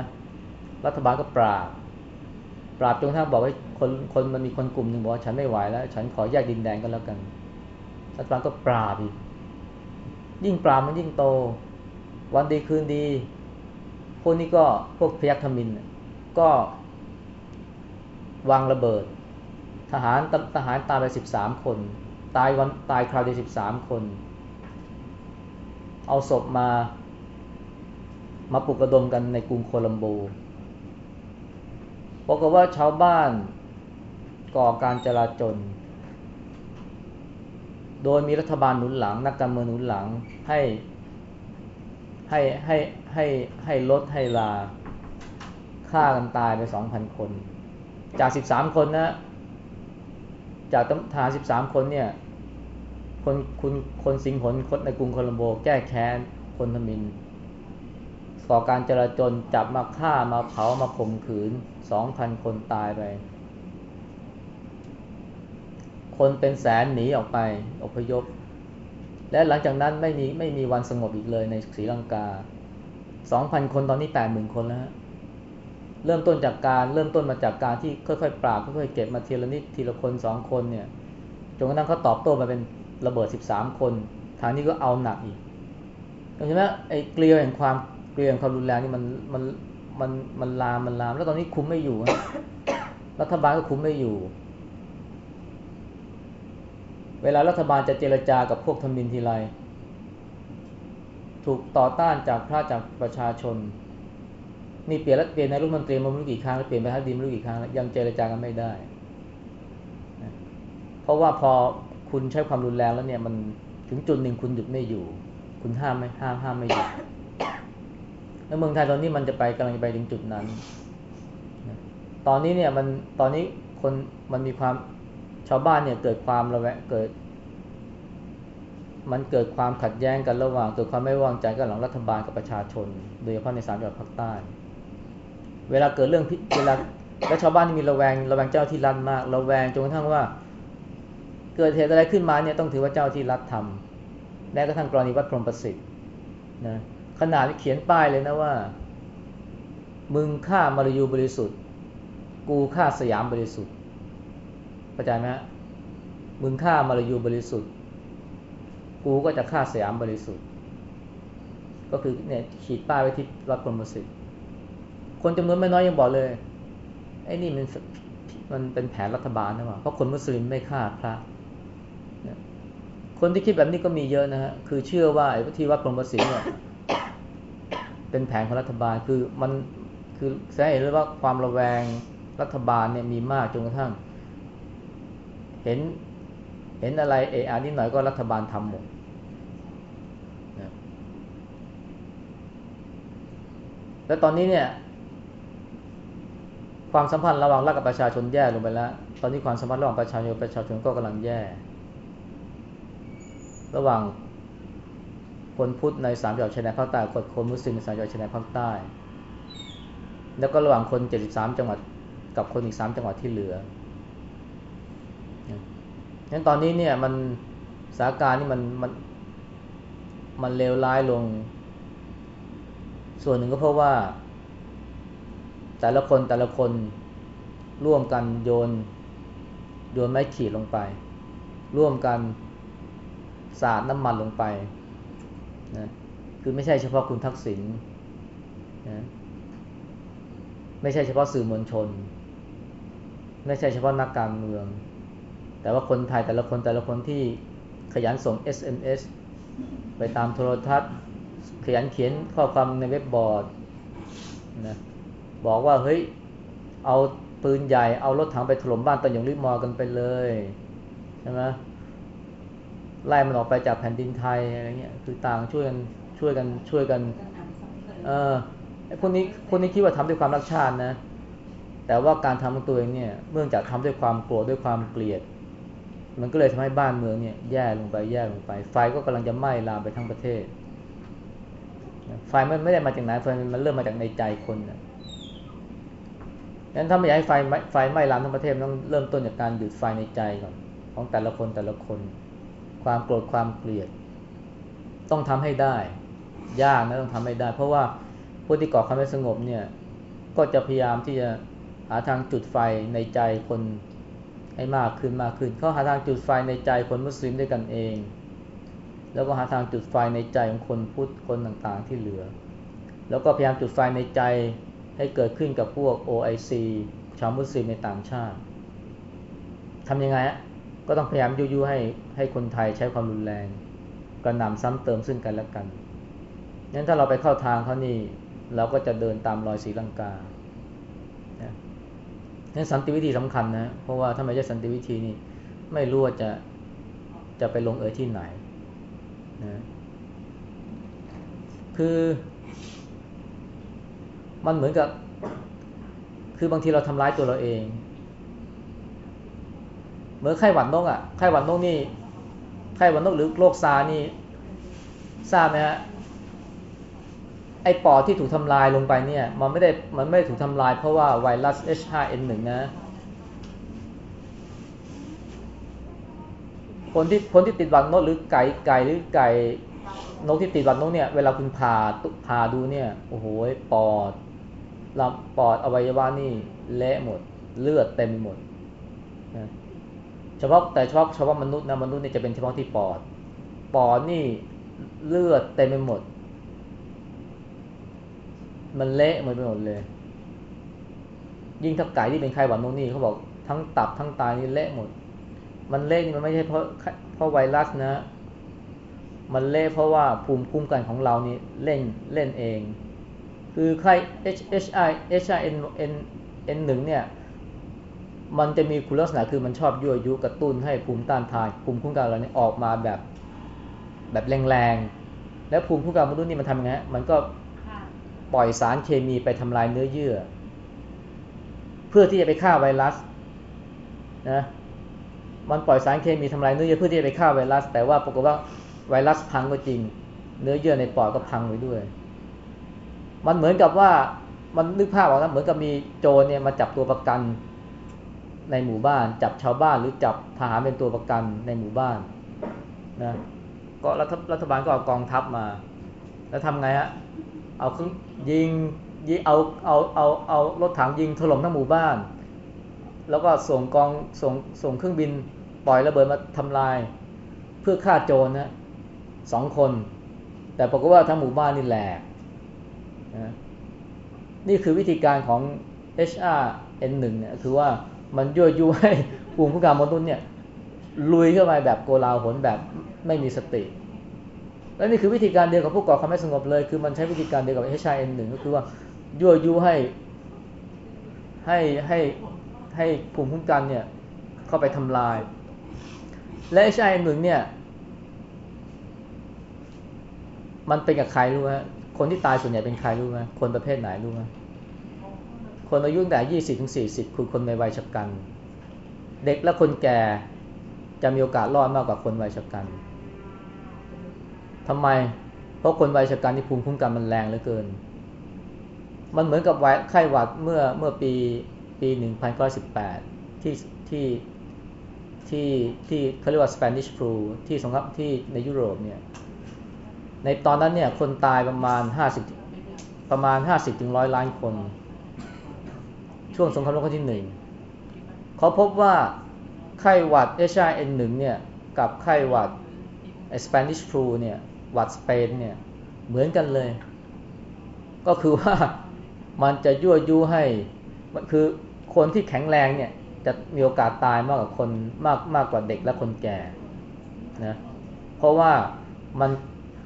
รัฐบาลก็ปราบ ปราบจนกระทั่งบอกว่าคนคนมันมีคนกลุ่มหนึ่งบอกว่าฉันไม่ไหวแล้ว ฉันขอแยกดินแดนก็แล้วกัน รัฐบาลก็ปราบอีกยิ่งปราบมันยิ่งโต วันดีคืนดี พวกนี้ก็พวกพยัคฆ์ธมินก็วางระเบิด ทหารทหารตายไปสิบสามคน ตายวันตายคราวเดียวสิบสามคน เอาศพมา มาปลุกระดมกันในกรุงโคลัมโบบอกว่าชาวบ้านก่อการจลาจล โดยมีรัฐบาลหนุนหลัง นักการเมืองหนุนหลังให้ให้ให้ให้ให้ลดให้ลาฆ่ากันตายไปสองพันคน จากสิบสามคนนะจากทหารสิบสามคนเนี่ยคนคุณคนสิงหนคนในกรุงโคลัมโบ แก้แค้นคนทมินก่อการจราจนจับมาฆ่ามาเผามาข่มขืนสองพันคนตายไป คนเป็นแสนหนีออกไปอพยพ และหลังจากนั้นไม่มีไม่มีวันสงบอีกเลยในศรีลังกาสองพันคนตอนนี้แปดหมื่นคนแล้ว เริ่มต้นจากการเริ่มต้นมาจากการที่ค่อยๆ ปราบค่อยๆ เก็บมาทีละนิดทีละคนสองคนเนี่ยจนกระทั่งเขาตอบโต้มาเป็นระเบิดสิบสามคน ทางนี้ก็เอาหนักอีกเห็นไหมไอ้เกลียวแห่งความเกลียวแห่งความรุนแรงนี่มันมันมันมันลามมันลาม แล้วตอนนี้คุมไม่อยู่ รัฐบาลก็คุมไม่อยู่ เวลารัฐบาลจะเจรจากับพวกทมินทีไรถูกต่อต้านจากพระจากประชาชน นี่เปลี่ยนแล้วเปลี่ยนนายรัฐมนตรีมาไม่รู้กี่ครั้งแล้วเปลี่ยนไปทัดดีไม่รู้กี่ครั้งแล้วยังเจรจากันไม่ได้ เพราะว่าพอคุณใช้ความรุนแรงแล้วเนี่ยมันถึงจุดหนึ่งคุณหยุดไม่อยู่ คุณห้ามไม่ห้ามห้ามไม่หยุดแล้วเมืองไทยตอนนี้มันจะไปกำลังไปถึงจุดนั้น ตอนนี้เนี่ยมันตอนนี้คนมันมีความาวบ้านเนี่ยเกิดความระแวงเกิด มันเกิดความขัดแย้งกันระหว่างเกิดความไม่วางใจกันหลังรัฐบาลกับประชาชน โดยเฉพาะในสามจังหวัดภาคใต้ เวลาเกิดเรื่องเวลาแล้วชาวบ้านมีระแวงระแวงเจ้าที่รัฐมาก ระแวงจนกระทั่งว่า เกิดเหตุอะไรขึ้นมาเนี่ยต้องถือว่าเจ้าที่รัฐทำแม้กระทั่งกรณีวัดพรหมประสิทธิ์นะขนาดเขียนป้ายเลยนะว่า มึงฆ่ามารยูบริสุทธิ์ กูฆ่าสยามบริสุทธิ์ เข้าใจไหมฮะมึงฆ่ามารยูบริสุทธิ์ กูก็จะฆ่าสยามบริสุทธิ์ ก็คือเนี่ยขีดป้ายไว้ที่วัดพรมสิทธิ์คนจำนวนไม่น้อยยังบอกเลยไอ้นี่มันมันเป็นแผนรัฐบาลนะว่าเพราะคนมุสลิมไม่ฆ่าพระคนที่คิดแบบนี้ก็มีเยอะนะฮะ คือเชื่อว่าไอ้ที่วัดพรหมประสิทธิ์เนี่ยเป็นแผนของรัฐบาล คือมันคือแสดงเห็นเลยว่าความระแวงรัฐบาลเนี่ยมีมากจนกระทั่ง เห็นเห็นอะไรเออานิดหน่อยก็รัฐบาลทำหมดแล้วตอนนี้เนี่ย ความสัมพันธ์ระหว่างรัฐกับประชาชนแย่ลงไปแล้ว ตอนนี้ความสัมพันธ์ระหว่างประชาชนประชาชนก็กำลังแย่ ระหว่างคนพุทธในสามจังหวัดชายแดนภาคใต้กับคนมุสลิมในสามจังหวัดชายแดนภาคใต้ แล้วก็ระหว่างคนเจ็ดสิบสามจังหวัดกับคนอีกสามจังหวัดที่เหลือ งั้นตอนนี้เนี่ยมันสาการนี่มันมันมันเลวร้ายลง ส่วนหนึ่งก็เพราะว่า แต่ละคนแต่ละคนร่วมกันโยน โยนไม้ขีดลงไป ร่วมกันสาดน้ำมันลงไปนะคือไม่ใช่เฉพาะคุณทักษิณนะไม่ใช่เฉพาะสื่อมวลชน ไม่ใช่เฉพาะนักการเมือง แต่ว่าคนไทยแต่ละคนแต่ละคนที่ขยันส่ง SMS ไปตามโทรทัศน์ ขยันเขียนข้อความในเว็บบอร์ดนะบอกว่าเฮ้ยเอาปืนใหญ่เอารถถังไปถล่มบ้านตันหยงริมอกันไปเลยใช่ไหมไล่มันออกไปจากแผ่นดินไทยอะไรเงี้ยคือต่างช่วยกันช่วยกันช่วยกันเออไอ้พวกนี้พวกนี้คิดว่าทำด้วยความรักชาตินะ แต่ว่าการทำของตัวเองเนี่ยเมื่อจากทำด้วยความโกรธด้วยความเกลียด มันก็เลยทำให้บ้านเมืองเนี่ยแย่ลงไปแย่ลงไป ไฟก็กำลังจะไหม้ลามไปทั้งประเทศ ไฟมันไม่ได้มาจากไหนไฟมันเริ่มมาจากในใจคนนะงั้นถ้าไม่อยากให้ไฟไฟไหม้ลามทั้งประเทศต้องเริ่มต้นจากการหยุดไฟในใจก่อนของแต่ละคนแต่ละคน ความโกรธความเกลียด ต้องทำให้ได้ ยากนะต้องทำให้ได้ เพราะว่าผู้ที่ก่อความไม่สงบเนี่ยก็จะพยายามที่จะหาทางจุดไฟในใจคน ให้มากขึ้นมากขึ้นเขาหาทางจุดไฟในใจคนมุสลิมด้วยกันเอง แล้วก็หาทางจุดไฟในใจของคนพุทธคนต่างๆที่เหลือ แล้วก็พยายามจุดไฟในใจให้เกิดขึ้นกับพวก OIC ชาวมุสลิมในต่างชาติทำยังไงฮะก็ต้องพยายามยุยุให้ให้คนไทยใช้ความรุนแรงกระหน่ำซ้ำเติมซึ่งกันและกันงั้นถ้าเราไปเข้าทางเขานี่เราก็จะเดินตามรอยศรีลังกานะ นั้นสันติวิธีสำคัญนะ เพราะว่าถ้าไม่ใช่สันติวิธีนี่ไม่รู้ว่าจะจะไปลงเอยที่ไหนนะคือมันเหมือนกับ คือบางทีเราทำร้ายตัวเราเอง เหมือนไข้หวัดนกอะไข้หวัดนกนี่ไข้หวัดนกหรือโรคซานี่ทราบไหมฮะ ไอปอดที่ถูกทำลายลงไปเนี่ย มันไม่ได้มันไม่ได้ถูกทำลายเพราะว่าไวรัส H5N1 นะ คนที่คนที่ติดหวัดนกหรือไก่ไก่หรือไก่นกที่ติดหวัดนกเนี่ย เวลาคุณผ่าผ่าดูเนี่ย โอ้โหปอดลำปอดอวัยวะนี่เละหมด เลือดเต็มหมดนะเฉพาะแต่เฉพาะเฉพาะมนุษย์นะมนุษย์เนี่ยจะเป็นเฉพาะที่ปอด ปอดนี่เลือดเต็มไปหมด มันเละหมดไปหมดเลย ยิ่งถ้าไก่ที่เป็นไข้หวัดนกนี่เขาบอกทั้งตับทั้งไตนี่เละหมด มันเละนี่มันไม่ใช่เพราะเพราะไวรัสนะ มันเละเพราะว่าภูมิคุ้มกันของเรานี่เล่นเล่นเอง คือไข้ H H I H I N N N หนึ่งเนี่ย มันจะมีคุณลักษณะคือมันชอบยั่วยุกระตุ้นให้ภูมิต้านทานภูมิคุ้มกันเราเนี่ยออกมาแบบแบบแรงๆ แล้วภูมิคุ้มกันมนุษย์นี่มันทำยังไงมันก็ ปล่อยสารเคมีไปทำลายเนื้อเยื่อ เพื่อที่จะไปฆ่าไวรัสนะมันปล่อยสารเคมีทำลายเนื้อเยื่อเพื่อที่จะไปฆ่าไวรัส แต่ว่าปรากฏว่าไวรัสพังก็จริง เนื้อเยื่อในปอดก็พังไปด้วย มันเหมือนกับว่ามันนึกภาพออกนะเหมือนกับมีโจรเนี่ยมาจับตัวประกันในหมู่บ้าน จับชาวบ้านหรือจับทหารเป็นตัวประกันในหมู่บ้านนะก็รัฐรัฐบาลก็เอากองทัพมา แล้วทำไงฮะ เอาเครื่องยิงยิงเอาเอาเอาเอารถถังยิงถล่มทั้งหมู่บ้าน แล้วก็ส่งกองส่งส่งเครื่องบินปล่อยระเบิดมาทำลาย เพื่อฆ่าโจรนะสองคน แต่ปรากฏว่าทั้งหมู่บ้านนี่แหลกนะนี่คือวิธีการของ HRN1 เนี่ยคือว่ามันยั่วยุให้ภูมิคุ้มกันมนุษย์เนี่ยลุยเข้าไปแบบโกลาหลแบบไม่มีสติ และนี่คือวิธีการเดียวกับผู้ก่อความไม่สงบเลย คือมันใช้วิธีการเดียวกับ HRN1 ก็คือว่ายั่วยุให้ให้ให้ให้ภูมิคุ้มกันเนี่ยเข้าไปทำลาย และ HRN1 เนี่ย มันเป็นกับใครรู้ไหมคนที่ตายส่วนใหญ่เป็นใครรู้ไหมคนประเภทไหนรู้ไหมคนอายุตั้งแต่ยี่สิบถึงสี่สิบคือคนในวัยชะกัน เด็กและคนแก่จะมีโอกาสรอดมากกว่าคนวัยชะกัน ทำไม เพราะคนวัยชะกันที่ภูมิคุ้มกันมันแรงเหลือเกิน มันเหมือนกับไข้หวัดเมื่อเมื่อปีปีหนึ่งพันเก้าสิบแปดที่ที่ที่ที่เขาเรียกว่า Spanish flu ที่สงครามที่ในยุโรปเนี่ย ในตอนนั้นเนี่ยคนตายประมาณห้าสิบประมาณห้าสิบถึงร้อยล้านคน ช่วงสงครามโลกครั้งที่หนึ่งเขาพบว่าไข้หวัด H1N1 เนี่ย กับไข้หวัด Spanish flu เนี่ย หวัดสเปนเนี่ยเหมือนกันเลย ก็คือว่ามันจะยั่วยุให้คือคนที่แข็งแรงเนี่ยจะมีโอกาสตายมากกว่าคนมากมากกว่าเด็กและคนแก่นะเพราะว่ามัน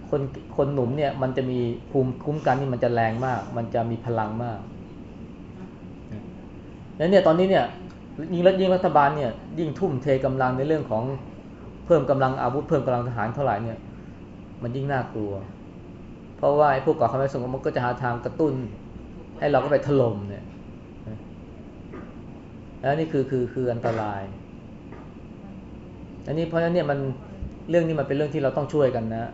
คนคนหนุ่มเนี่ยมันจะมีภูมิคุ้มกันนี่มันจะแรงมาก มันจะมีพลังมากแล้วเนี่ยตอนนี้เนี่ยยิ่งรัฐยิ่งรัฐบาลเนี่ยยิ่งทุ่มเทกำลังในเรื่องของเพิ่มกำลังอาวุธเพิ่มกำลังทหารเท่าไหร่เนี่ย มันยิ่งน่ากลัว เพราะว่าไอ้พวกก่อความไม่สงบมันก็จะหาทางกระตุ้น ให้เราก็ไปถล่มเนี่ยแล้วนี่คือคือคืออันตราย อันนี้เพราะฉะนั้นเนี่ยมันเรื่องนี้มันเป็นเรื่องที่เราต้องช่วยกันนะ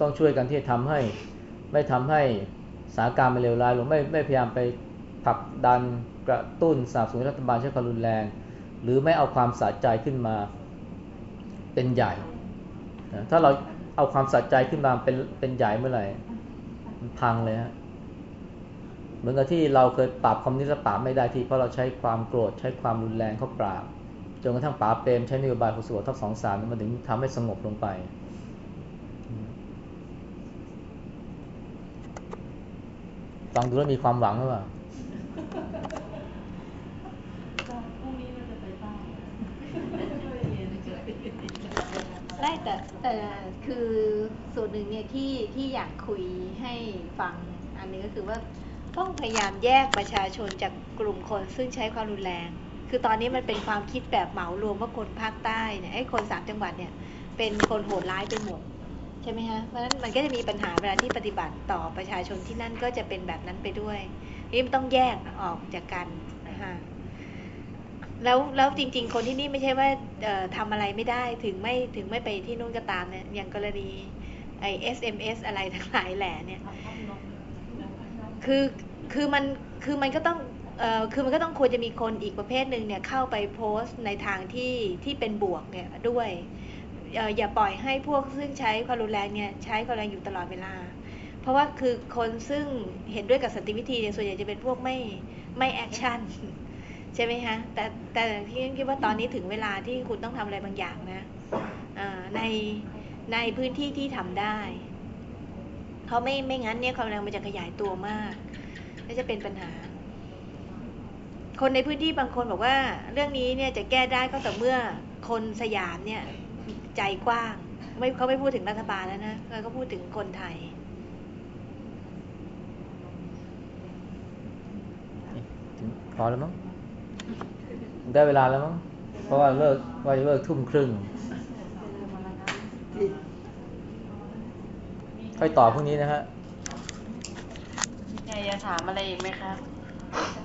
ต้องช่วยกันที่จะทำให้ไม่ทำให้สถานการณ์มันเลวร้ายลงไม่ไม่พยายามไปผลักดันกระตุ้นสนับสนุนรัฐบาลใช้ความรุนแรง หรือไม่เอาความสะใจขึ้นมาเป็นใหญ่ ถ้าเรา เอาความสัจใจขึ้นมาเป็นเป็นใหญ่เมื่อไหร่มันพังเลยฮะเหมือนกับที่เราเคยปราบความนิสปราบไม่ได้ที่เพราะเราใช้ความโกรธใช้ความรุนแรงเข้าปราบจนกระทั่งป่าเปรมใช้นโยบายของสุขทัพสองสามมันถึงทำให้สงบลงไป ฟังดูแล้วมีความหวังหรือเปล่าพรุ่งนี้เราจะไปใาง ได้แต่แต่คือส่วนหนึ่งเนี่ยที่ที่อยากคุยให้ฟังอันนี้ก็คือว่าต้องพยายามแยกประชาชนจากกลุ่มคนซึ่งใช้ความรุนแรง คือตอนนี้มันเป็นความคิดแบบเหมารวมว่าคนภาคใต้เนี่ยไอ้คนสามจังหวัดเนี่ยเป็นคนโหดร้ายไปหมดใช่ไหมฮะเพราะฉะนั้นมันก็จะมีปัญหาเวลาที่ปฏิบัติต่อประชาชนที่นั่นก็จะเป็นแบบนั้นไปด้วยนี่มันต้องแยกออกจากกันนะคะ แล้วแล้วจริง ๆ คนที่นี่ไม่ใช่ว่าเอ่อทำอะไรไม่ได้ถึงไม่ถึงไม่ไปที่นู่นก็ตามเนี่ยอย่างกรณีไอ้ SMS อะไรทั้งหลายแหล่เนี่ย คือคือมันคือมันก็ต้องเอ่อคือมันก็ต้องควรจะมีคนอีกประเภทหนึ่งเนี่ยเข้าไปโพสต์ในทางที่ที่เป็นบวกเนี่ยด้วยเอ่ออย่าปล่อยให้พวกซึ่งใช้ความรุนแรงเนี่ยใช้ความรุนแรงอยู่ตลอดเวลา เพราะว่าคือคนซึ่งเห็นด้วยกับสันติวิธีเนี่ยส่วนใหญ่จะเป็นพวกไม่ไม่ action ใช่ไหมฮะแต่แต่ที่คิดว่าตอนนี้ถึงเวลาที่คุณต้องทำอะไรบางอย่างนะในในพื้นที่ที่ทำได้เพราะไม่ไม่งั้นเนี่ยความแรงมันจะขยายตัวมากและจะเป็นปัญหา คนในพื้นที่บางคนบอกว่า เรื่องนี้เนี่ยจะแก้ได้ก็ต่อเมื่อคนสยามเนี่ยใจกว้าง ไม่เขาไม่พูดถึงรัฐบาลแล้วนะเขาก็พูดถึงคนไทยถึงพอแล้วมั้ง ได้เวลาแล้วมั้งเพราะว่าเลิกว่าจะเลิกทุ่มครึ่ง ค่อยต่อพรุ่งนี้นะฮะอยากจะถามอะไรอีกไหมครับ